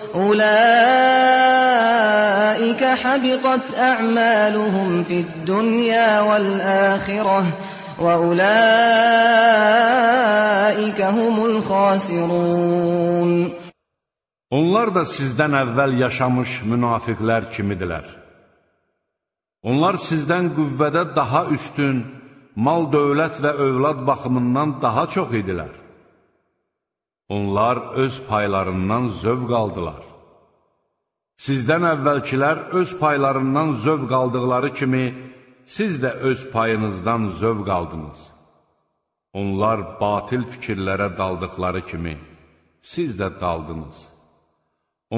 أولئك حبطت أعمالهم في الدنيا والآخرة وأولئك هم الخاسرون Onlar da sizdən əvvəl yaşamış münafiqlər kimidirlər. Onlar sizdən qüvvədə daha üstün, mal, dövlət və övlad baxımından daha çox idilər. Onlar öz paylarından zövq aldılar. Sizdən əvvəlkilər öz paylarından zövq aldıqları kimi, siz də öz payınızdan zövq aldınız. Onlar batil fikirlərə daldıqları kimi, siz də daldınız.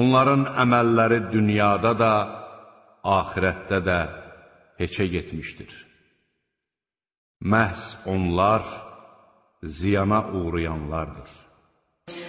Onların əməlləri dünyada da, ahirətdə də heçə getmişdir. Məhz onlar ziyana uğrayanlardır.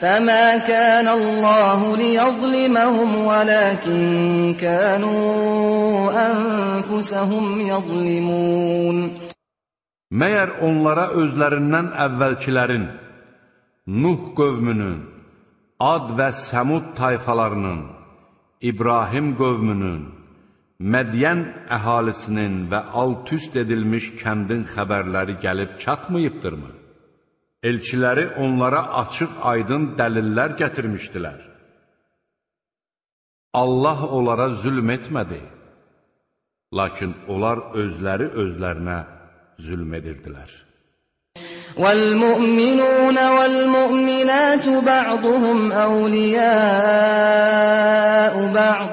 فما كان الله ليظلمهم ولكن كانوا أنفسهم يظلمون Məyər onlara özlərindən əvvəlkilərin, Nuh qövmünün, Ad və Səmud tayfalarının, İbrahim qövmünün, Mədiyən əhalisinin və alt-üst edilmiş kəndin xəbərləri gəlib çatmayıbdırmı? Elçiləri onlara açıq aydın dəlillər gətirmişdilər. Allah onlara zülm etmədi, lakin onlar özləri özlərinə zülm edirdilər. وَالْمُؤْمِنُونَ وَالْمُؤْمِنَاتُ بَعْضُهُمْ أَوْلِيَاءُ بَعْضٍ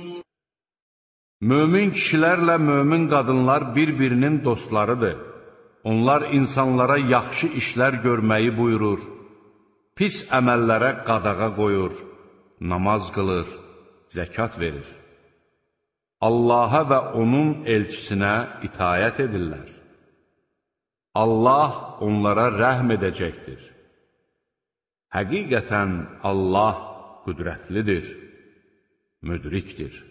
Mömin kişilərlə mömin qadınlar bir-birinin dostlarıdır. Onlar insanlara yaxşı işlər görməyi buyurur, pis əməllərə qadağa qoyur, namaz qılır, zəkat verir. Allaha və onun elçisinə itayət edirlər. Allah onlara rəhm edəcəkdir. Həqiqətən Allah qüdrətlidir, müdrikdir.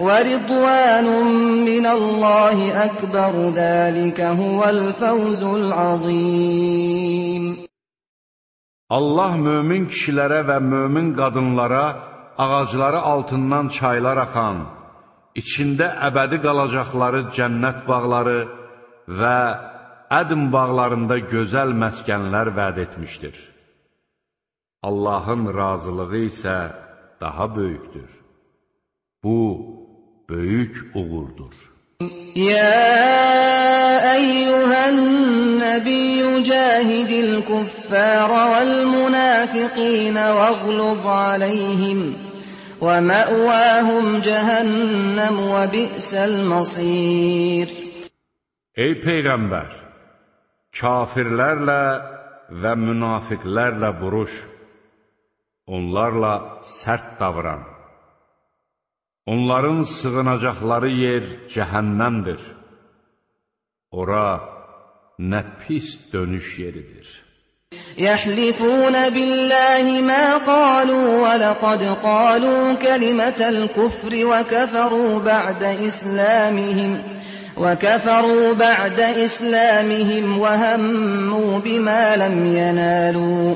ورضوان من الله أكبر ذلك هو الفوز العظيم Allah mömin kişilərə və mömin qadınlara ağacları altından çaylar axan, içində əbədi qalacaqları cənnət bağları və ədm bağlarında gözəl məskənlər vəd etmişdir. Allahın razılığı isə daha böyükdür. Bu, böyük uğurdur. Ya eyyühen nebiyyü cahidil kuffara vel münafikine veğluz aleyhim ve me'vâhum cehennem ve bi'sel masir. Ey Peygamber! Kafirlərlə və münafiqlərlə vuruş, onlarla sərt davran. Onların sığınacaqları yer cəhənnəmdir. Ora nə pis dönüş yeridir. يحلفون بالله ما قالوا ولقد قالوا كلمة الكفر وكفروا بعد إسلامهم وكفروا بعد إسلامهم وهموا بما لم ينالوا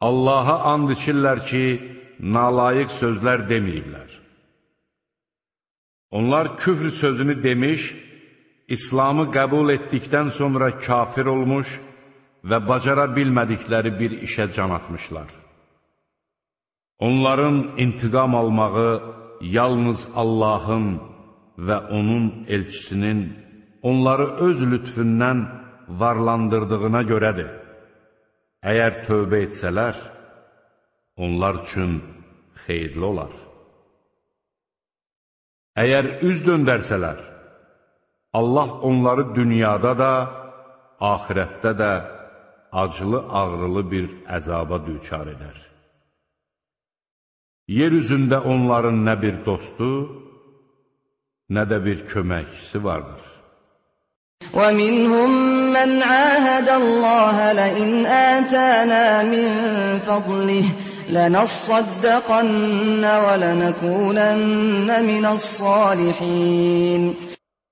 Allaha and içirlər ki, nalayiq sözlər deməyiblər. Onlar küfr sözünü demiş, İslamı qəbul etdikdən sonra kafir olmuş və bacara bilmədikləri bir işə can atmışlar. Onların intiqam almağı yalnız Allahın və onun elçisinin onları öz lütfündən varlandırdığına görədir. Əgər tövbə etsələr, onlar üçün xeyirli olar. Əgər üz döndərsələr, Allah onları dünyada da, ahirətdə də acılı-ağrılı bir əzaba düçar edər. Yer üzündə onların nə bir dostu, nə də bir köməkçisi vardır. ومنهم من عاهد الله لئن آتانا من فضله لنصدقن ولنكونن من الصالحين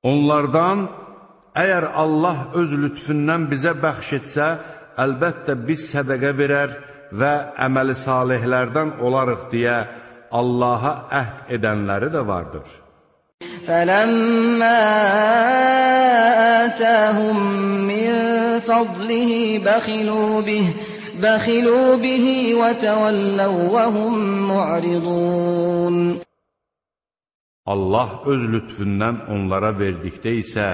Onlardan əgər Allah öz lütfündən bizə bəxş etsə, əlbəttə biz sədəqə verər və əməli salihlərdən olarıq deyə Allaha əhd edənləri də vardır. فلما آتاهم من فضله بخلوا به بخلوا به وتولوا وهم معرضون Allah öz lütfündən onlara verdikdə isə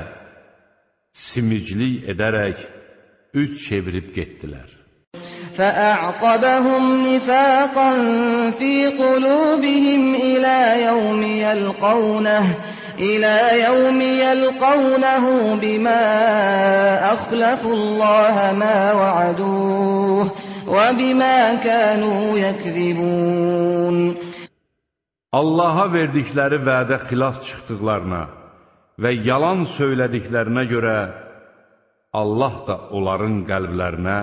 simiclik edərək üç çevirib getdilər. فأعقبهم نفاقا في قلوبهم إلى يوم يلقونه إلى يوم يلقونه بما أخلفوا الله ما وعدوه وبما كانوا يكذبون Allaha verdikləri vədə xilaf çıxdıqlarına və yalan söylədiklərinə görə Allah da onların qəlblərinə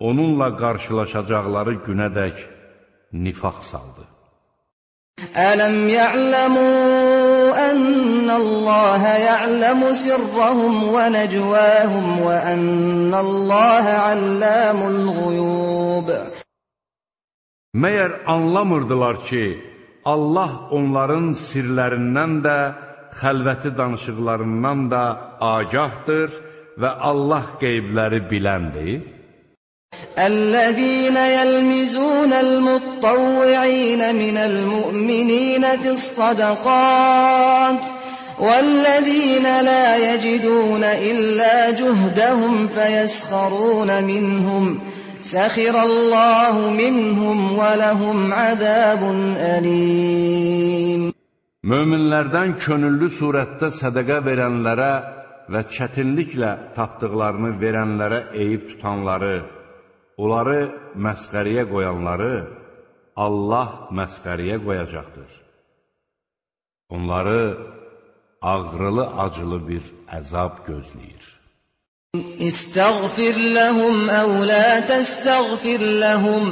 onunla qarşılaşacaqları günədək nifaq saldı. Ələm ya'ləmu ənəllaha ya'ləmu sirrahum və nəcvahum və ənəllaha allamul ğuyub. Məyər anlamırdılar ki, Allah onların sirlərindən də, xəlvəti danışıqlarından da agahdır və Allah qeybləri biləndir? الذين يلمزون المطوعين من المؤمنين في الصدقات والذين لا يجدون إلا جهدهم فيسخرون منهم سخر الله منهم ولهم عذاب أليم Möminlərdən könüllü surətdə sədəqə verənlərə və çətinliklə tapdıqlarını verənlərə eyib tutanları, onları məsxəriyə qoyanları Allah məsxəriyə qoyacaqdır. Onları ağrılı-acılı bir əzab gözləyir. İstəğfir ləhum əv la təstəğfir ləhum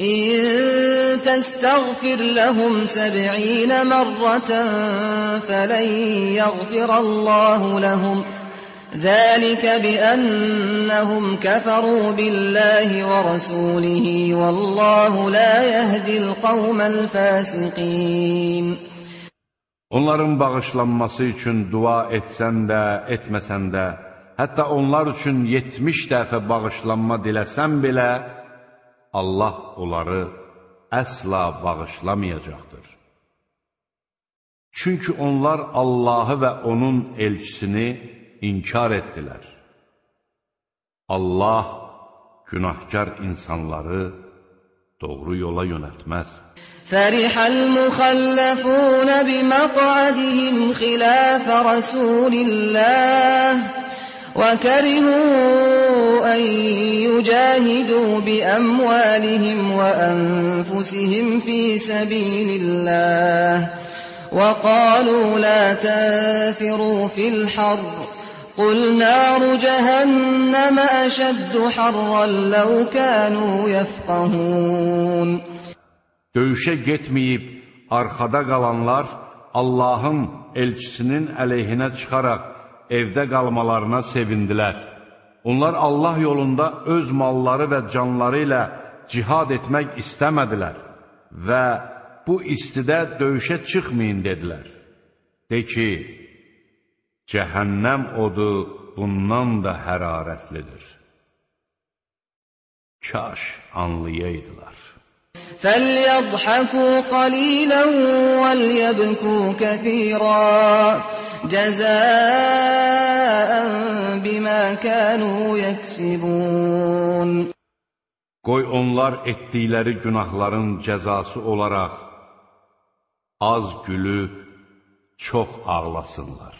إن تستغفر لهم سبعين مرة فلن يغفر الله لهم ذلك بأنهم كفروا بالله ورسوله والله لا يهدي القوم الفاسقين Onların bağışlanması üçün dua etsən də, etməsən də, hətta onlar üçün 70 dəfə bağışlanma diləsən belə, Allah onları əsla bağışlamayacaqdır. Çünki onlar Allahı və onun elçisini inkar etdilər. Allah günahkar insanları doğru yola yönəltməz. Fərihəl müxəlləfun bimaq'adihim xilaf rəsulilləh və kərihu ən yücəhidu bi əmvəlihim və ənfusihim fi sabilillah. وقالوا لا tənfiru fil الحر قل نار جهنم أشد حرا لو كانوا يفقهون Döyüşə getməyib arxada qalanlar Allahın elçisinin əleyhinə çıxaraq evdə qalmalarına sevindilər. Onlar Allah yolunda öz malları və canları ilə cihad etmək istəmədilər və bu istidə döyüşə çıxmayın dedilər. De ki, cəhənnəm odu bundan da hərarətlidir. Kaş anlayaydılar. فَلْيَضْحَكُوا قَلِيلًا وَلْيَبْكُوا كَثِيرًا جزاء بما كانوا يكسبون Qoy onlar etdikləri günahların cəzası olaraq az gülüb çox ağlasınlar.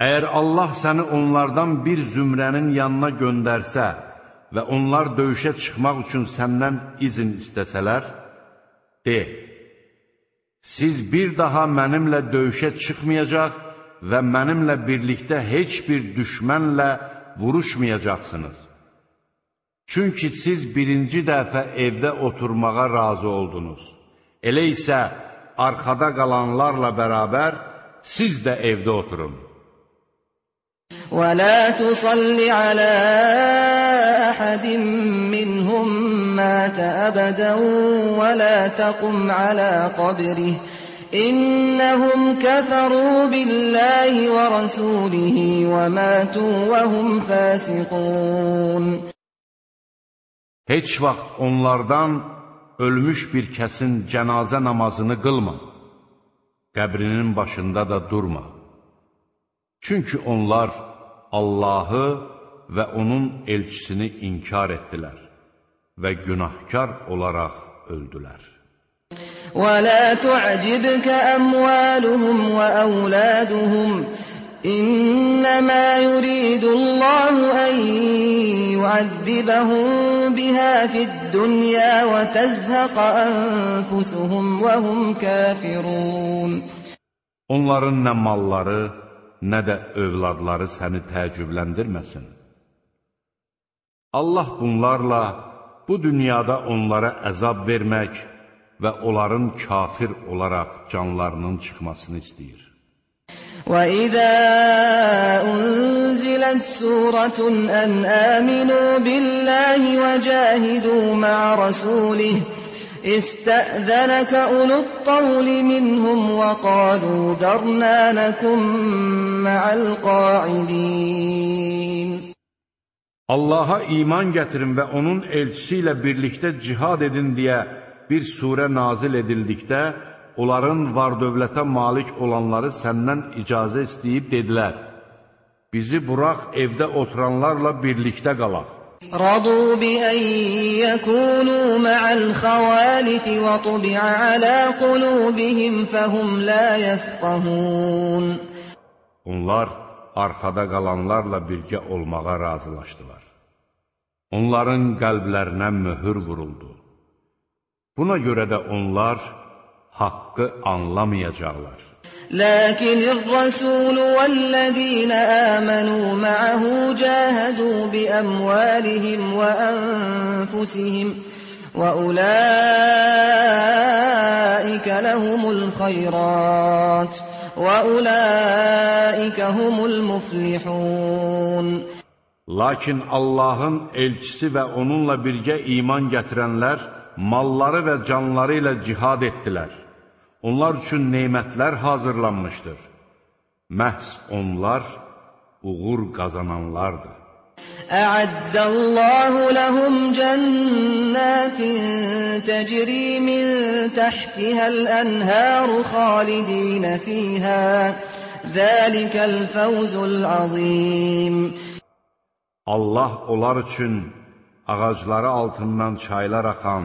Əgər Allah səni onlardan bir zümrənin yanına göndərsə və onlar döyüşə çıxmaq üçün səndən izin istəsələr, de, Siz bir daha mənimlə döyüşə çıxmayacaq və mənimlə birlikdə heç bir düşmənlə vuruşmayacaqsınız. Çünki siz birinci dəfə evdə oturmağa razı oldunuz. Elə isə arxada qalanlarla bərabər siz də evdə oturun. ولا تصل على أحد منهم مات أبدا ولا تقم على قبره إنهم كفروا بالله ورسوله وماتوا وهم فاسقون Heç vaxt onlardan ölmüş bir kəsin cənazə namazını qılma, qəbrinin başında da durma. Çünki onlar Allahı və onun elçisini inkar etdilər və günahkar olaraq öldülər. وَلَا تُعْجِبْكَ أَمْوَالُهُمْ وَأَوْلَادُهُمْ إِنَّمَا يُرِيدُ اللَّهُ أَن يُعَذِّبَهُم بِهَا فِي الدُّنْيَا وَتَزْهَقَ أَنفُسُهُمْ وَهُمْ كَافِرُونَ Onların nə malları, nə də övladları səni təəccübləndirməsin. Allah bunlarla bu dünyada onlara əzab vermək və onların kafir olaraq canlarının çıxmasını istəyir. وَإِذَا أُنزِلَتْ سُورَةٌ أَنْ آمِنُوا بِاللَّهِ وَجَاهِدُوا مَعَ رَسُولِهِ استأذنك أولو الطول منهم وقالوا درنا نكن مع القاعدين Allaha iman gətirin və onun elçisi ilə birlikdə cihad edin deyə bir surə nazil edildikdə, onların var-dövlətə malik olanları səndən icazə istəyib dedilər, bizi burax evdə oturanlarla birlikdə qalaq. رضوا بأن يكونوا مع الخوالف وطبع على قلوبهم فهم لا يفقهون Onlar arxada qalanlarla birgə olmağa razılaşdılar. Onların qəlblərinə möhür vuruldu. Buna görə də onlar haqqı anlamayacaqlar. لكن الرسول والذين آمنوا معه جاهدوا بأموالهم وأنفسهم وأولئك لهم الخيرات وأولئك هم المفلحون Lakin Allahın elçisi və onunla birgə iman gətirənlər malları və canları ilə cihad etdilər. onlar üçün neymətlər hazırlanmışdır. Məhz onlar uğur qazananlardır. Əəddəllahu ləhum cənnətin təcri min təhtihəl ənhəru xalidinə fiyhə, zəlikəl fəvzul azim. Allah onlar üçün ağacları altından çaylar axan,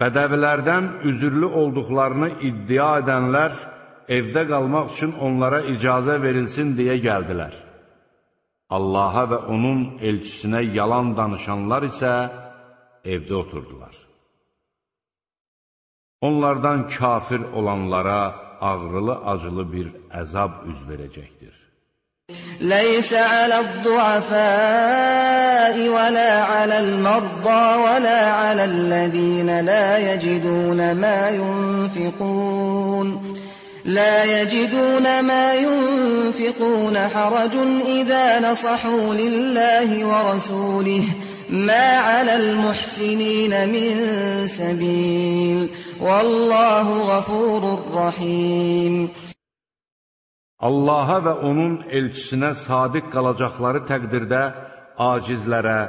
Bədəvilərdən üzürlü olduqlarını iddia edənlər evdə qalmaq üçün onlara icazə verilsin deyə gəldilər. Allaha və onun elçisinə yalan danışanlar isə evdə oturdular. Onlardan kafir olanlara ağrılı-acılı bir əzab üz verəcəkdir. ليس على الضعفاء ولا على المرضى ولا على الذين لا يجدون ما ينفقون. لا يجدون ما ينفقون حرج إذا نصحوا لله ورسوله ما على المحسنين من سبيل. والله غفور رحيم. Allaha və onun elçisinə sadiq qalacaqları təqdirdə acizlərə,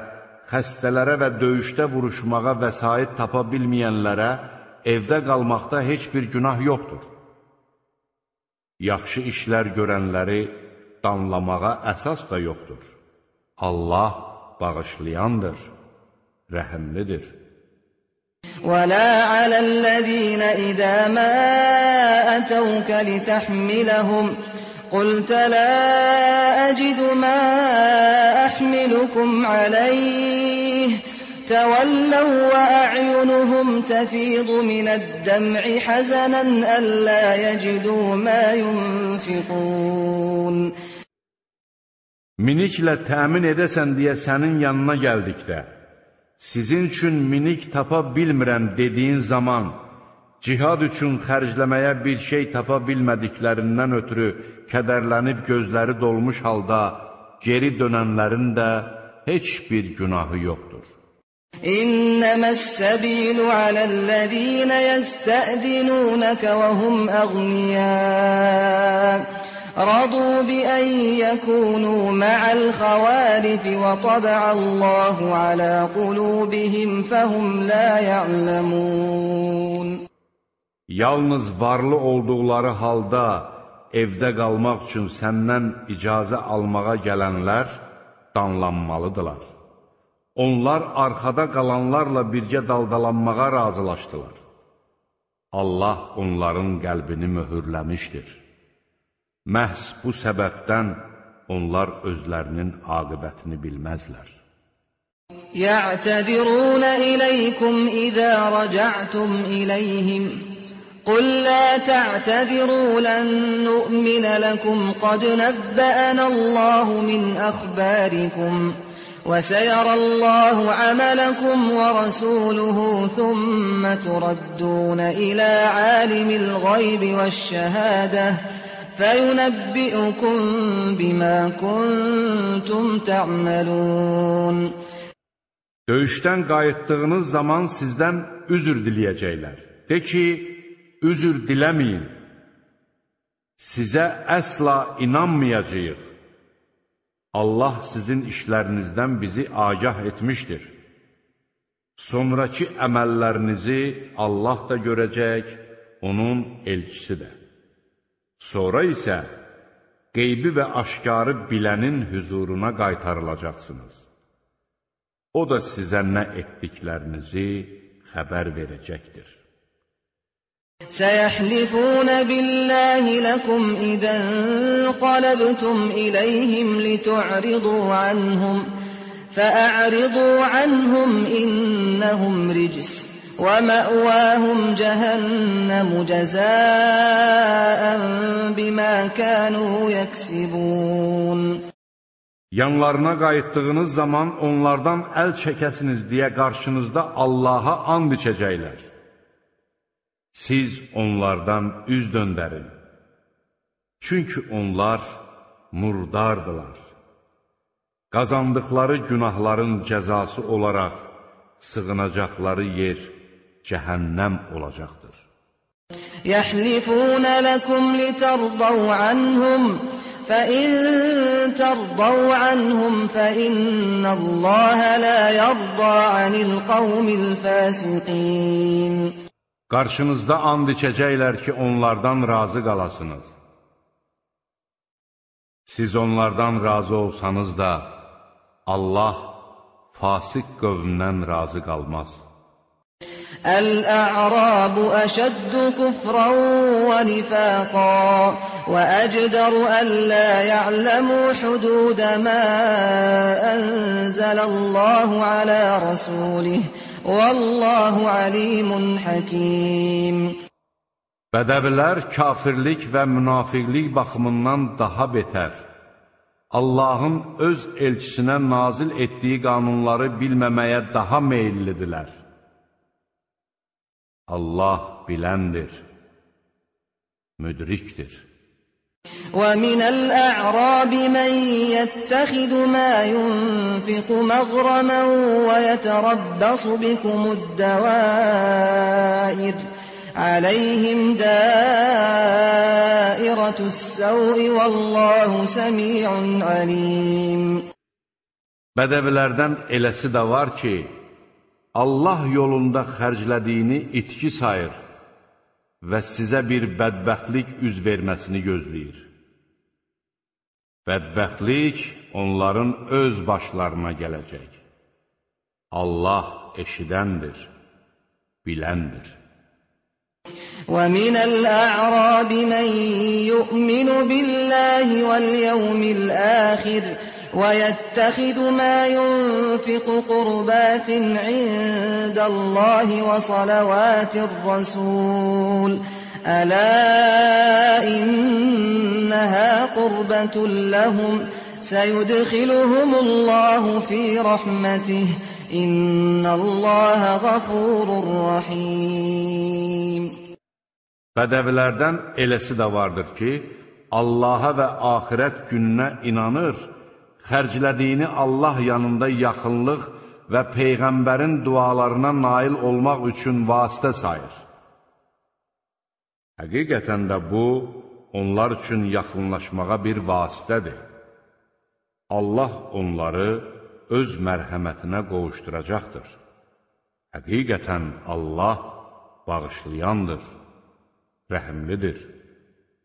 xəstələrə və döyüşdə vuruşmağa vəsait tapa bilməyənlərə evdə qalmaqda heç bir günah yoxdur. Yaxşı işlər görənləri danlamağa əsas da yoxdur. Allah bağışlayandır, rəhəmlidir. ولا على الذين إذا ما أتوك لتحملهم قلت لا أجد ما أحملكم عليه تولوا وأعينهم تفيض من الدمع حزنا ألا يجدوا ما ينفقون Miniklə təmin edəsən deyə sənin yanına gəldikdə, sizin üçün minik tapa bilmirəm dediyin zaman, cihad üçün xərcləməyə bir şey tapa bilmədiklərindən ötürü kədərlənib gözləri dolmuş halda geri dönənlərin də heç bir günahı yoxdur. إنما السبيل على الذين يستأذنونك وهم أغنياء رضوا بأن يكونوا مع الخوالف وطبع الله على قلوبهم فهم لا يعلمون yalnız varlı olduqları halda evdə qalmaq üçün səndən icazə almağa gələnlər danlanmalıdırlar. Onlar arxada qalanlarla birgə daldalanmağa razılaşdılar. Allah onların qəlbini möhürləmişdir. Məhz bu səbəbdən onlar özlərinin aqibətini bilməzlər. Ya'tadiruna ilaykum idza raja'tum ilayhim قل لا تعتذروا لن نؤمن لكم. قد نبأنا الله من أخباركم وسيرى الله عملكم ورسوله ثم تردون إلى عالم الغيب والشهادة. فينبئكم بما كنتم تعملون. Döyüşdən qayıtdığınız zaman sizdən üzr diləyəcəklər. De ki, üzr diləməyin. Sizə əsla inanmayacağıq. Allah sizin işlərinizdən bizi agah etmişdir. Sonrakı əməllərinizi Allah da görəcək, onun elçisi də. Sonra isə qeybi və aşkarı bilənin hüzuruna qaytarılacaqsınız. O da sizə nə etdiklərinizi xəbər verəcəkdir. سيحلفون بالله لكم إذا انقلبتم إليهم لتعرضوا عنهم فأعرضوا عنهم إنهم رجس ومأواهم جهنم جزاء بما كانوا يكسبون Yanlarına qayıtdığınız zaman onlardan əl çəkəsiniz deyə qarşınızda Allaha and içəcəklər. Siz onlardan üz döndərin. Çünki onlar murdardılar. Qazandıqları günahların cəzası olaraq sığınacaqları yer cəhənnəm olacaqdır. يحلفون لكم لترضوا عنهم فإن ترضوا عنهم فإن الله لا يرضى عن القوم الفاسقين Qarşınızda and içəcəklər ki, onlardan razı qalasınız. Siz onlardan razı olsanız da, Allah fasik qövmdən razı qalmaz. الأعراب أشد كفرا ونفاقا وأجدر ألا يعلموا حدود ما أنزل الله على رسوله Vallahu alimun hakim. Bədəvilər kafirlik və münafiqlik baxımından daha betər. Allahın öz elçisinə nazil etdiyi qanunları bilməməyə daha meyillidirlər. Allah biləndir, müdrikdir. ومن الأعراب من يتخذ ما ينفق مغرما ويتربص بكم الدوائر عليهم دائرة السوء والله سميع عليم Bədəvilərdən eləsi də var ki, Allah yolunda xərclədiyini itki sayır və sizə bir bədbəxtlik üz verməsini gözləyir. Bədbəxtlik onların öz başlarına gələcək. Allah eşidəndir, biləndir. ومن الأعراب من يؤمن بالله واليوم الآخر ويتخذ ما ينفق قربات عند الله وصلوات الرسول. ألا إنها قربة لهم. سيدخلهم الله في رحمته. إن الله غفور رحيم. Bədəvilərdən eləsi də vardır ki, Allaha və axirət gününə inanır, xərclədiyini Allah yanında yaxınlıq və Peyğəmbərin dualarına nail olmaq üçün vasitə sayır. Həqiqətən də bu, onlar üçün yaxınlaşmağa bir vasitədir. Allah onları öz mərhəmətinə qovuşduracaqdır. Həqiqətən Allah bağışlayandır, rəhimlidir.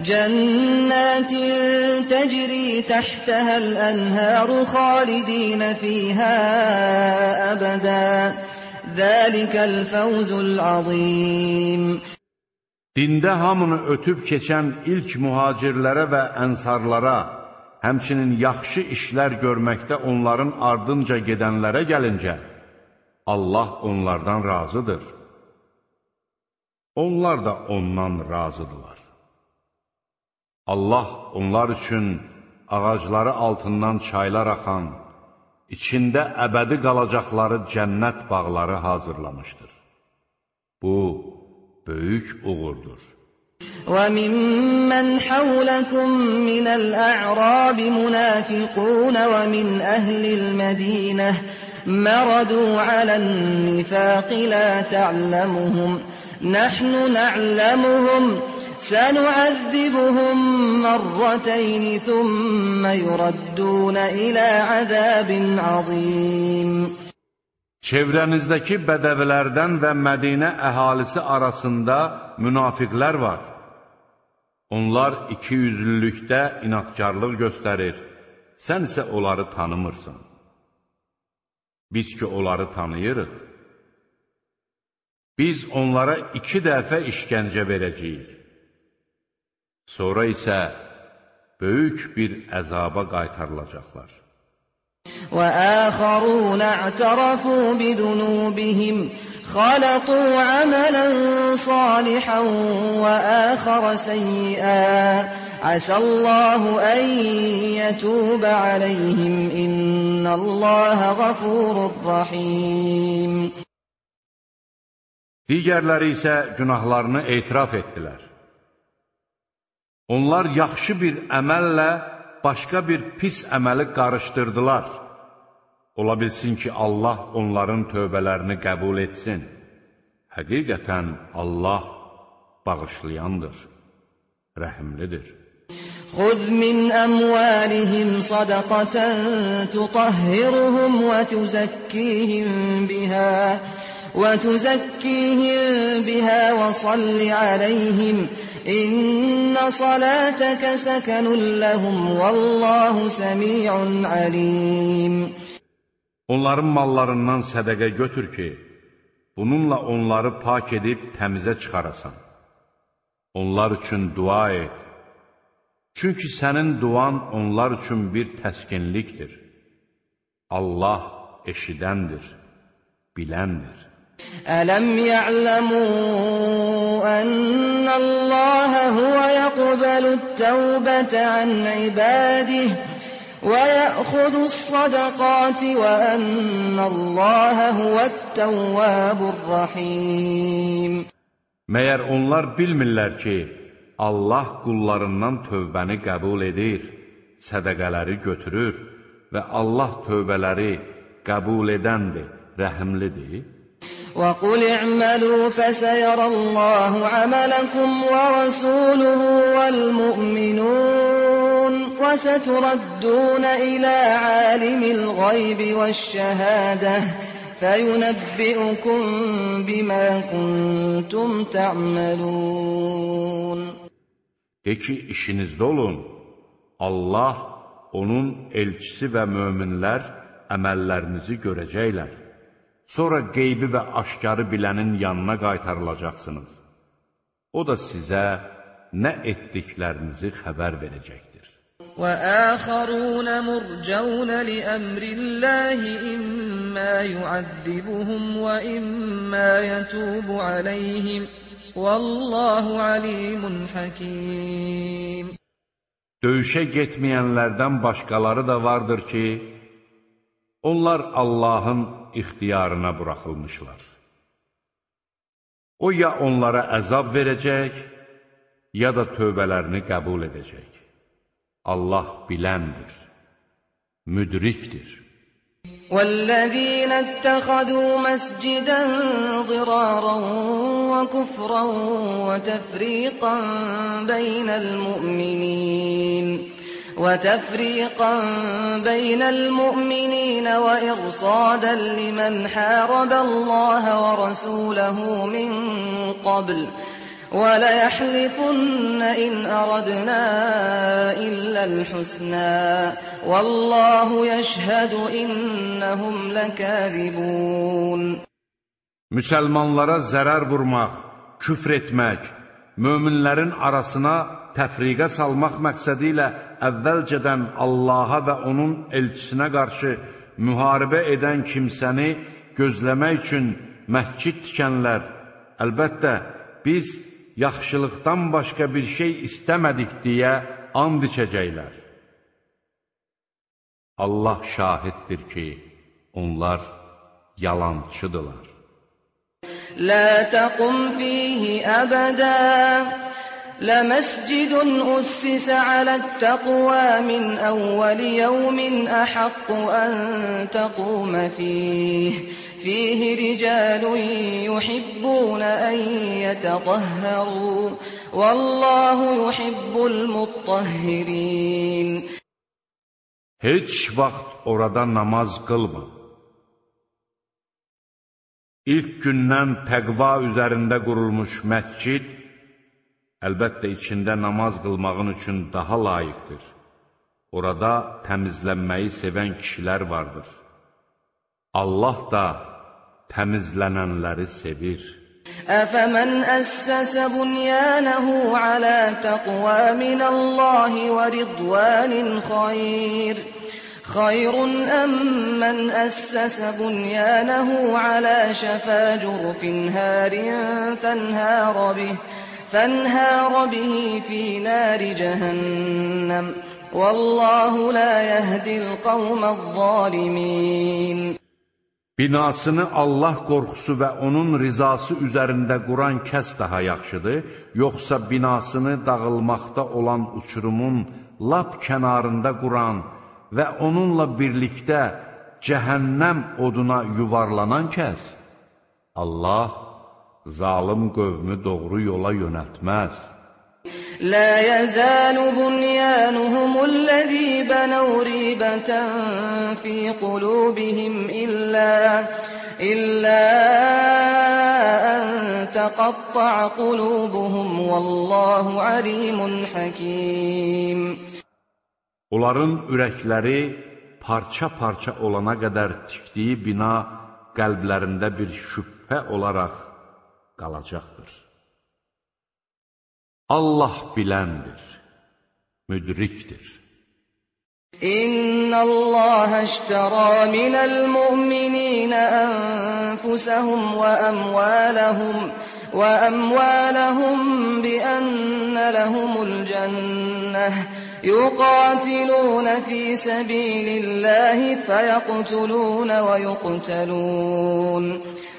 جنات تجري تحتها الأنهار خالدين فيها أبدا ذلك الفوز العظيم Dində hamını ötüb keçən ilk mühacirlərə və ənsarlara, həmçinin yaxşı işlər görməkdə onların ardınca gedənlərə gəlincə, Allah onlardan razıdır. Onlar da ondan razıdırlar. Allah onlar üçün ağacları altından çaylar axan, içində əbədi qalacaqları cənnət bağları hazırlamışdır. Bu, böyük uğurdur. وَمِمَّنْ حَوْلَكُمْ مِنَ الْأَعْرَابِ مُنَافِقُونَ وَمِنْ أَهْلِ الْمَدِينَةِ مَرَدُوا عَلَى النِّفَاقِ لَا تَعْلَمُهُمْ نَحْنُ نَعْلَمُهُمْ سنعذبهم مرتين ثم يردون إلى عذاب عظيم Çevrənizdəki bədəvilərdən və Mədinə əhalisi arasında münafiqlər var. Onlar iki yüzlülükdə inatkarlıq göstərir, sən isə onları tanımırsan. Biz ki, onları tanıyırıq. Biz onlara iki dəfə işgəncə verəcəyik. Sonra isə böyük bir əzaba qaytarılacaqlar. وآخرون اعترفوا بذنوبهم خلطوا عملا صالحا وآخر سيئا عسى الله أن يتوب عليهم إن الله غفور رحيم Digərləri isə günahlarını etiraf etdilər. Onlar yaxşı bir əməllə başqa bir pis əməli qarışdırdılar. Ola bilsin ki, Allah onların tövbələrini qəbul etsin. Həqiqətən Allah bağışlayandır, rəhimlidir. خذ من أموالهم صدقة تطهرهم وتزكيهم بها وتزكيهم بها وصل عليهم إن صلاتك سكن لهم والله سميع عليم Onların mallarından sədəqə götür ki, bununla onları pak edib təmizə çıxarasan. Onlar üçün dua et. Çünki sənin duan onlar üçün bir təskinlikdir. Allah eşidəndir, biləndir. ألم يعلموا أن الله هو يقبل التوبة عن عباده ويأخذ الصدقات وأن الله هو التواب الرحيم Məyər onlar bilmirlər ki, Allah qullarından tövbəni qəbul edir, sədəqələri götürür və Allah tövbələri qəbul edəndir, rəhimlidir? وقل اعملوا فسيرى الله عملكم ورسوله والمؤمنون وستردون إلى عالم الغيب والشهادة فينبئكم بما كنتم تعملون De ki, işinizdə olun, Allah, onun elçisi və möminlər əməllərinizi görəcəklər. Sonra qeybi və aşkarı bilənin yanına qaytarılacaqsınız. O da sizə nə etdiklərinizi xəbər verəcəkdir. وآخرون مرجون لأمر الله إما يعذبهم وإما يتوب عليهم والله عليم حكيم Döyüşə getməyənlərdən başqaları da vardır ki, onlar Allahın ixtiyarına buraxılmışlar. O ya onlara əzab verəcək, ya da tövbələrini qəbul edəcək. Allah biləndir, müdrikdir. والذين اتخذوا مسجدا ضرارا وكفرا وتفريقا بين المؤمنين وتفريقا بين المؤمنين وإرصادا لمن حارب الله ورسوله من قبل وليحلفن إن أردنا إلا الحسنى والله يشهد إنهم لكاذبون. Müsəlmanlara zərər vurmaq, küfr etmək, möminlərin arasına təfriqə salmaq məqsədi ilə əvvəlcədən Allaha və onun elçisinə qarşı müharibə edən kimsəni gözləmək üçün məhcid tikənlər, əlbəttə, biz yaxşılıqdan başqa bir şey istəmədik deyə and içəcəklər. Allah şahiddir ki, onlar yalançıdırlar. La taqum fihi əbədən لمسجد أسس على التقوى من أول يوم أحق أن تقوم فيه فيه رجال يحبون أن يتطهروا والله يحب المطهرين Heç vaxt orada namaz qılma. İlk gündən təqva üzərində qurulmuş məscid, əlbəttə içində namaz qılmağın üçün daha layiqdir. Orada təmizlənməyi sevən kişilər vardır. Allah da təmizlənənləri sevir. أفمن أسس بنيانه على تقوى من الله ورضوان خير خير أم من أسس بنيانه على شفا جرف هار فانهار به فانهار به في نار جهنم والله لا يهدي القوم الظالمين Binasını Allah qorxusu və onun rizası üzərində quran kəs daha yaxşıdır, yoxsa binasını dağılmaqda olan uçurumun lap kənarında quran və onunla birlikdə cəhənnəm oduna yuvarlanan kəs? Allah zalım qövmü doğru yola yönəltməz. لا يزال بنيانهم الذي بنوا ريبة في قلوبهم إلا, إلا أن تقطع قلوبهم والله عليم حكيم Onların ürəkləri parça-parça olana qədər tikdiyi bina qəlblərində bir şübhə olaraq qalacaqdır. Allah biləndir, müdrikdir. İnna Allah əştəra minəl müminin ənfusəhum və əmvələhum və əmvələhum bi ənnə ləhumul cənnəh yuqatilunə في səbilillahi fəyəqtulunə və ويقتلون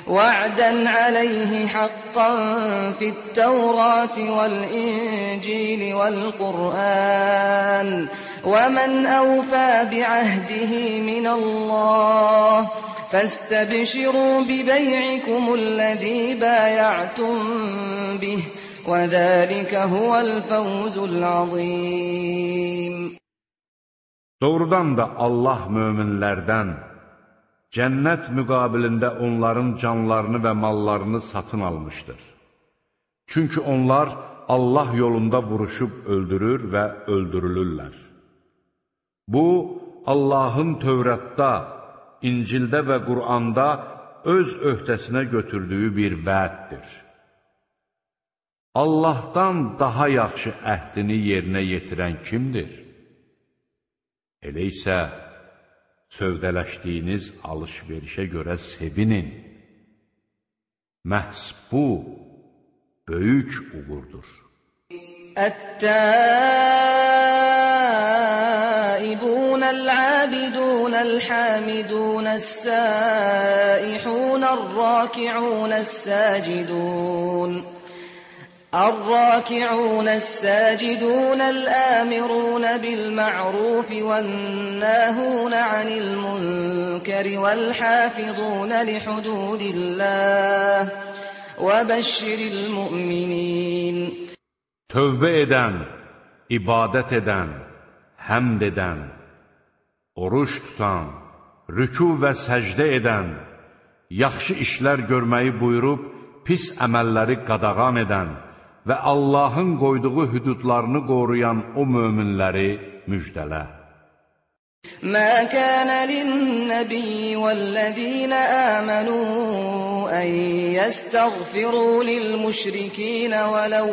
وعدا عليه حقا في التوراة والإنجيل والقرآن ومن أوفى بعهده من الله فاستبشروا ببيعكم الذي بايعتم به وذلك هو الفوز العظيم Doğrudan da Allah möminlərdən cənnət müqabilində onların canlarını və mallarını satın almışdır. Çünki onlar Allah yolunda vuruşub öldürür və öldürülürlər. Bu, Allahın Tövrətdə, İncildə və Quranda öz öhdəsinə götürdüyü bir vəddir. Allahdan daha yaxşı əhdini yerinə yetirən kimdir? Elə isə, sövdələşdiyiniz alış-verişə görə sevinin. Məhz bu, böyük uğurdur. التائبون العابدون الحامدون السائحون الراكعون الساجدون الراكعون الساجدون الآمرون بالمعروف والناهون عن المنكر والحافظون لحدود الله وبشر المؤمنين Tövbə edən, ibadət edən, həmd edən, oruç tutan, rüku və səcdə edən, yaxşı işlər görməyi buyurub, pis əməlləri qadağan edən, və Allahın qoyduğu hüdudlarını qoruyan o möminləri müjdələ. ما كان للنبي والذين آمنوا أن يستغفروا للمشركين ولو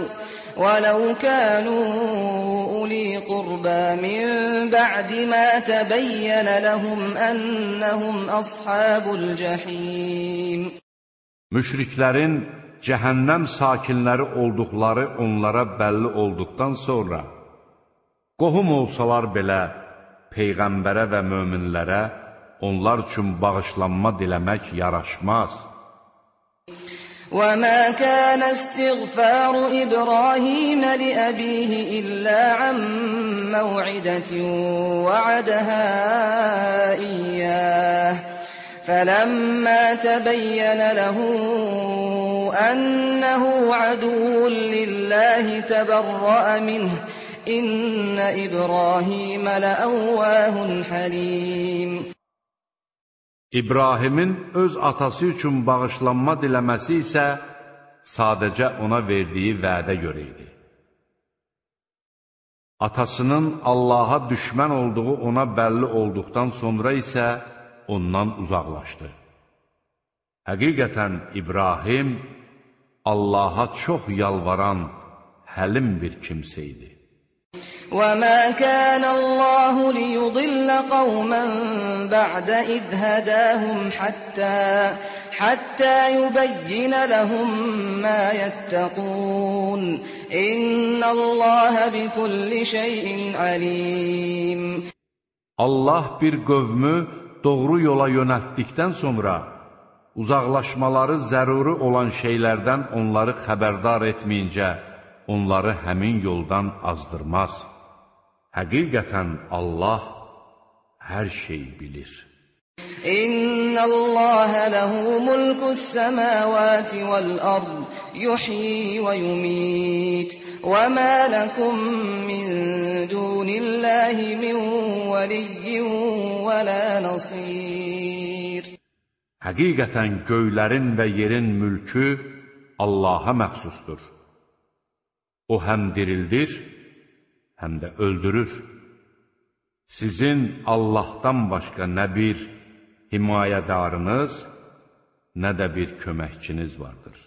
ولو كانوا أولي قربى من بعد ما تبين لهم أنهم أصحاب الجحيم Müşriklərin cəhənnəm sakinləri olduqları onlara bəlli olduqdan sonra, qohum olsalar belə Peyğəmbərə və möminlərə onlar üçün bağışlanma diləmək yaraşmaz. وما كان استغفار إبراهيم لأبيه إلا عن موعدة وعدها إياه فلما تبين له أنه عدو لله تبرأ منه إن إبراهيم لأواه حليم İbrahimin öz atası üçün bağışlanma diləməsi isə sadəcə ona verdiyi vədə görə idi. Atasının Allaha düşmən olduğu ona bəlli olduqdan sonra isə ondan uzaqlaşdı. Həqiqətən İbrahim Allaha çox yalvaran, həlim bir kimsə idi. وما كان الله ليضل قوما بعد إذ هداهم حتى حتى يبين لهم ما يتقون إن الله بكل شيء عليم Allah bir qövmü doğru yola yönəltdikdən sonra uzaqlaşmaları zəruri olan şeylərdən onları xəbərdar etməyincə onları həmin yoldan azdırmaz. Həqiqətən Allah hər şeyi bilir. İnnallaha lehu mulkus semawati vel ard yuhyi ve yumit ma lekum min dunillahi min veliyyin ve la nasir. Həqiqətən göylərin və yerin mülkü Allaha məxsusdur. O həm dirildir, həm də öldürür. Sizin Allahdan başqa nə bir himayədarınız, nə də bir köməkçiniz vardır.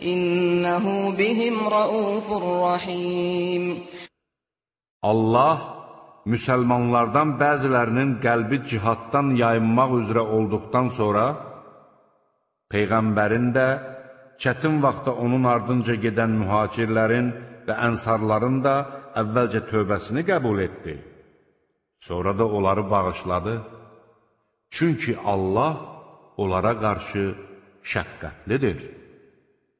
İnnehu bihim raufur rahim. Allah müsəlmanlardan bəzilərinin qəlbi cihaddan yayınmaq üzrə olduqdan sonra peyğəmbərin də çətin vaxtda onun ardınca gedən mühacirlərin və ənsarların da əvvəlcə tövbəsini qəbul etdi. Sonra da onları bağışladı. Çünki Allah onlara qarşı şəfqətlidir.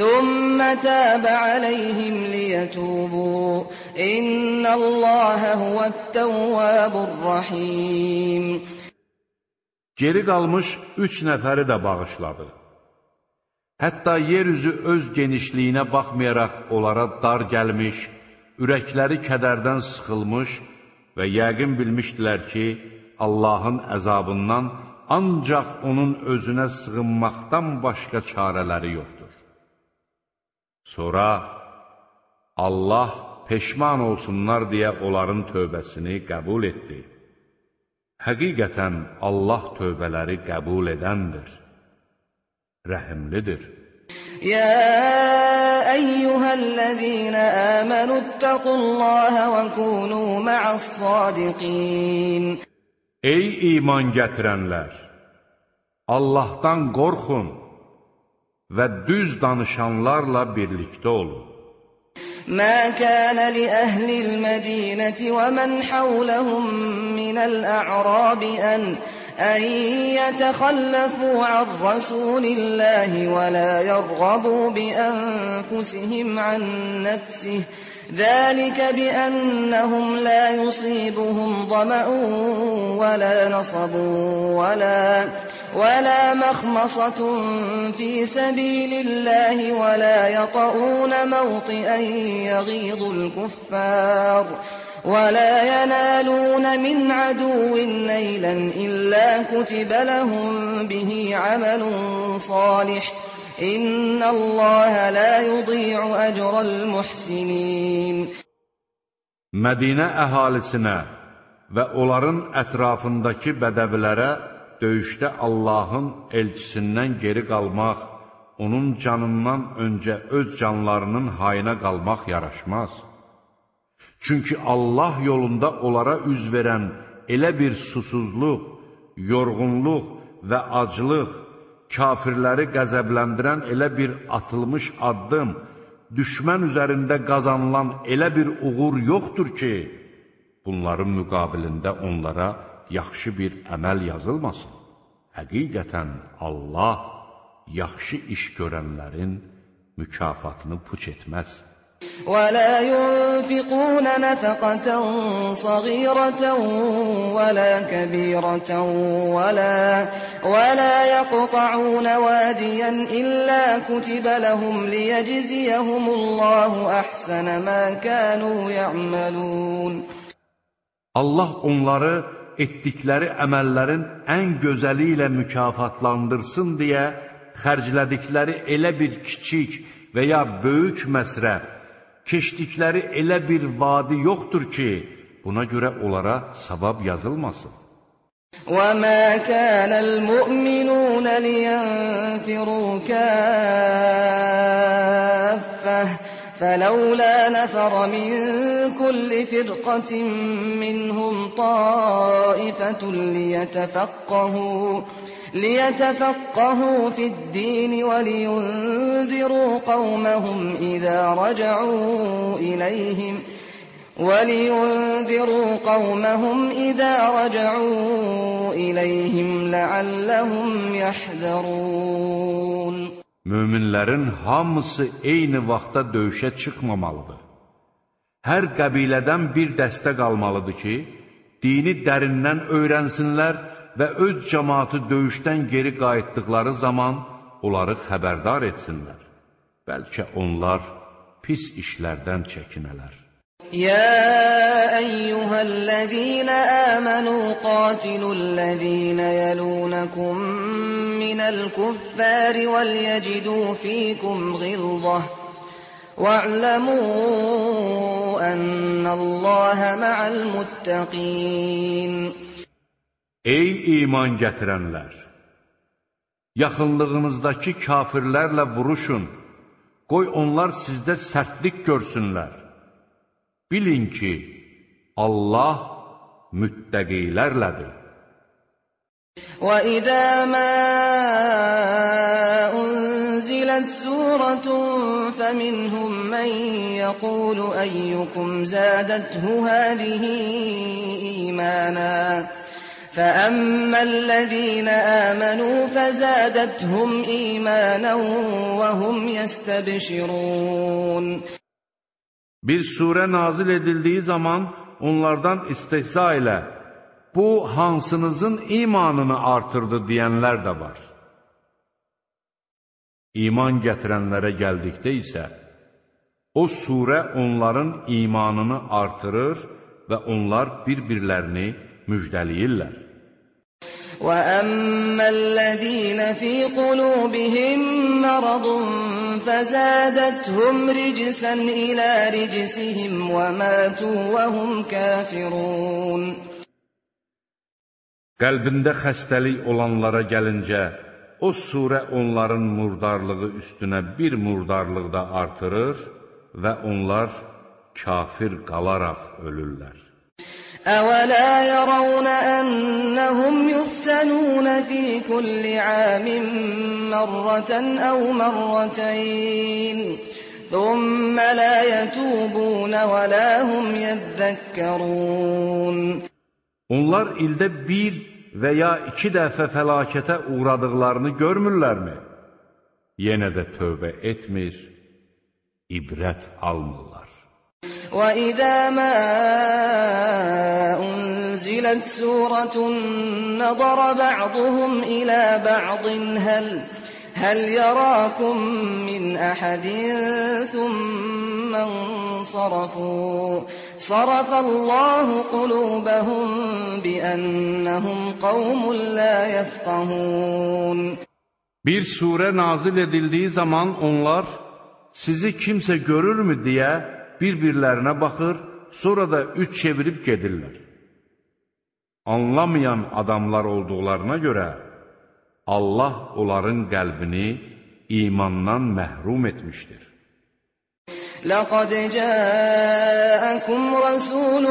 ثم تاب عليهم ليتوبوا إن الله هو التواب الرحيم Geri qalmış üç nəfəri də bağışladı. Hətta yer üzü öz genişliyinə baxmayaraq onlara dar gəlmiş, ürəkləri kədərdən sıxılmış və yəqin bilmişdilər ki, Allahın əzabından ancaq onun özünə sığınmaqdan başqa çarələri yoxdur. Sonra Allah peşman olsunlar deyə onların tövbəsini qəbul etdi. Həqiqətən Allah tövbələri qəbul edəndir rəhimlidir. يا أيها الذين آمنوا اتقوا الله وكونوا مع الصادقين Ey iman gətirənlər! Allahdan qorxun Və düz danışanlarla birlikdə olun. ما كان لأهل المدينة ومن حولهم من الأعراب أن أن يتخلفوا عن رسول الله ولا يرغبوا بأنفسهم عن نفسه ذلك بأنهم لا يصيبهم ظمأ ولا نصب ولا ولا مخمصة في سبيل الله ولا يطؤون موطئا يغيظ الكفار ولا ينالون من عدو نيلا إلا كتب لهم به عمل صالح إن الله لا يضيع أجر المحسنين. Mədinə əhalisinə və onların ətrafındakı bədəvilərə döyüşdə Allahın elçisindən geri qalmaq, onun canından öncə öz canlarının hayına qalmaq yaraşmaz. Çünki Allah yolunda onlara üz verən elə bir susuzluq, yorğunluq və aclıq, kafirləri qəzəbləndirən elə bir atılmış addım, düşmən üzərində qazanılan elə bir uğur yoxdur ki, bunların müqabilində onlara yaxşı bir əməl yazılmasın. Həqiqətən Allah yaxşı iş görənlərin mükafatını puç etməz. ولا ينفقون نفقة صغيرة ولا كبيرة ولا ولا يقطعون واديا إلا كتب لهم ليجزيهم الله أحسن ما كانوا يعملون Allah onları etdikləri əməllərin ən gözəli ilə mükafatlandırsın deyə xərclədikləri elə bir kiçik və ya böyük məsrəf, keçdikləri elə bir vadi yoxdur ki, buna görə onlara savab yazılmasın. وَمَا كَانَ الْمُؤْمِنُونَ لِيَنْفِرُوا كَافَّةً فلولا نفر من كل فرقة منهم طائفة ليتفقهوا ليتفقهوا في الدين ولينذروا قومهم إذا رجعوا إليهم ولينذروا قومهم إذا رجعوا إليهم لعلهم يحذرون. Möminlərin hamısı eyni vaxtda döyüşə çıxmamalıdır. Hər qəbilədən bir dəstə qalmalıdır ki, dini dərindən öyrənsinlər və öz cəmaatı döyüşdən geri qayıtdıqları zaman onları xəbərdar etsinlər. Bəlkə onlar pis işlərdən çəkinələr. يا أيها الذين آمنوا قاتلوا الذين يلونكم من الكفار وليجدوا فيكم غلظة واعلموا أن الله مع المتقين Ey iman gətirənlər! Yaxınlığınızdakı kafirlərlə vuruşun, qoy onlar sizdə sərtlik görsünlər. Bilin ki, Allah müttəqilərlədir. وَإِذَا مَا أُنزِلَتْ سُورَةٌ فَمِنْهُم مَّن يَقُولُ أَيُّكُمْ زَادَتْهُ هَٰذِهِ إِيمَانًا فَأَمَّا الَّذِينَ آمَنُوا فَزَادَتْهُمْ إِيمَانًا وَهُمْ يَسْتَبْشِرُونَ Bir surə nazil edildiyi zaman onlardan istehza ilə bu hansınızın imanını artırdı deyənlər də var. İman gətirənlərə gəldikdə isə o surə onların imanını artırır və onlar bir-birlərini müjdəliyirlər. وَأَمَّا الَّذِينَ فِي قُلُوبِهِم مَّرَضٌ فَزَادَتْهُمْ رِجْسًا إِلَىٰ رِجْسِهِمْ وَمَاتُوا وَهُمْ كَافِرُونَ Qəlbində xəstəlik olanlara gəlincə, o surə onların murdarlığı üstünə bir murdarlıq da artırır və onlar kafir qalaraq ölürlər. أَوَلَا يَرَوْنَ أَنَّهُمْ يُفْتَنُونَ فِي كُلِّ عَامٍ مَّرَّةً أَوْ مَرَّتَيْنِ ثم لا يتوبون ولا هم يذكرون Onlar ildə bir və ya iki dəfə fəlakətə uğradıqlarını görmürlərmi? Yenə də tövbə etmir, ibrət almırlar. وَإِذَا مَا أُنْزِلَتْ سُورَةٌ نَظَرَ بَعْضُهُمْ إِلَى بَعْضٍ هَلْ هل يراكم من أحد ثم انصرفوا؟ صرف الله قلوبهم بأنهم قوم لا يفقهون. Bir surə nazil edildiyi zaman onlar sizi kimsə görürmü deyə bir-birlərinə baxır, sonra da üç çevirib gedirlər. Anlamayan adamlar olduqlarına görə Allah onların qəlbini imandan məhrum etmişdir. لقد جاءكم رسول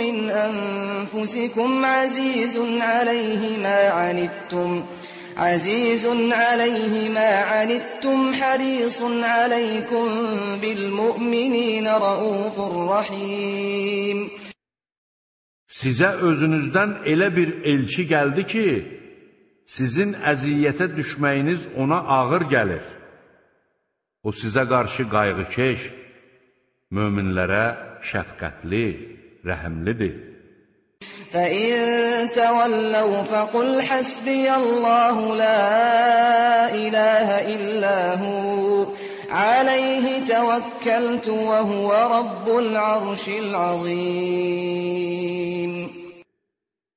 من أنفسكم عزيز عليه ما عنتم عزيز عليه ما عنتم حريص عليكم بالمؤمنين رؤوف رحيم Sizə özünüzdən elə bir elçi gəldi ki, sizin əziyyətə düşməyiniz ona ağır gəlir. O sizə qarşı qayğıkeş, möminlərə şəfqətli, rəhəmlidir. فَإِن تَوَلَّوْا فَقُلْ حَسْبِيَ اللَّهُ لَا إِلَٰهَ إِلَّا هُوَ عَلَيْهِ تَوَكَّلْتُ وَهُوَ رَبُّ الْعَرْشِ الْعَظِيمِ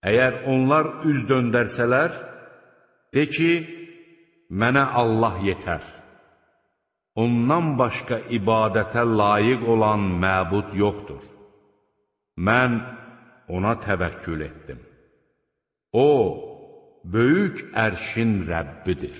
Əgər onlar üz döndərsələr, De ki, mənə Allah yetər. Ondan başqa ibadətə layiq olan məbud yoxdur. Mən ona təvəkkül etdim. O, böyük ərşin Rəbbidir.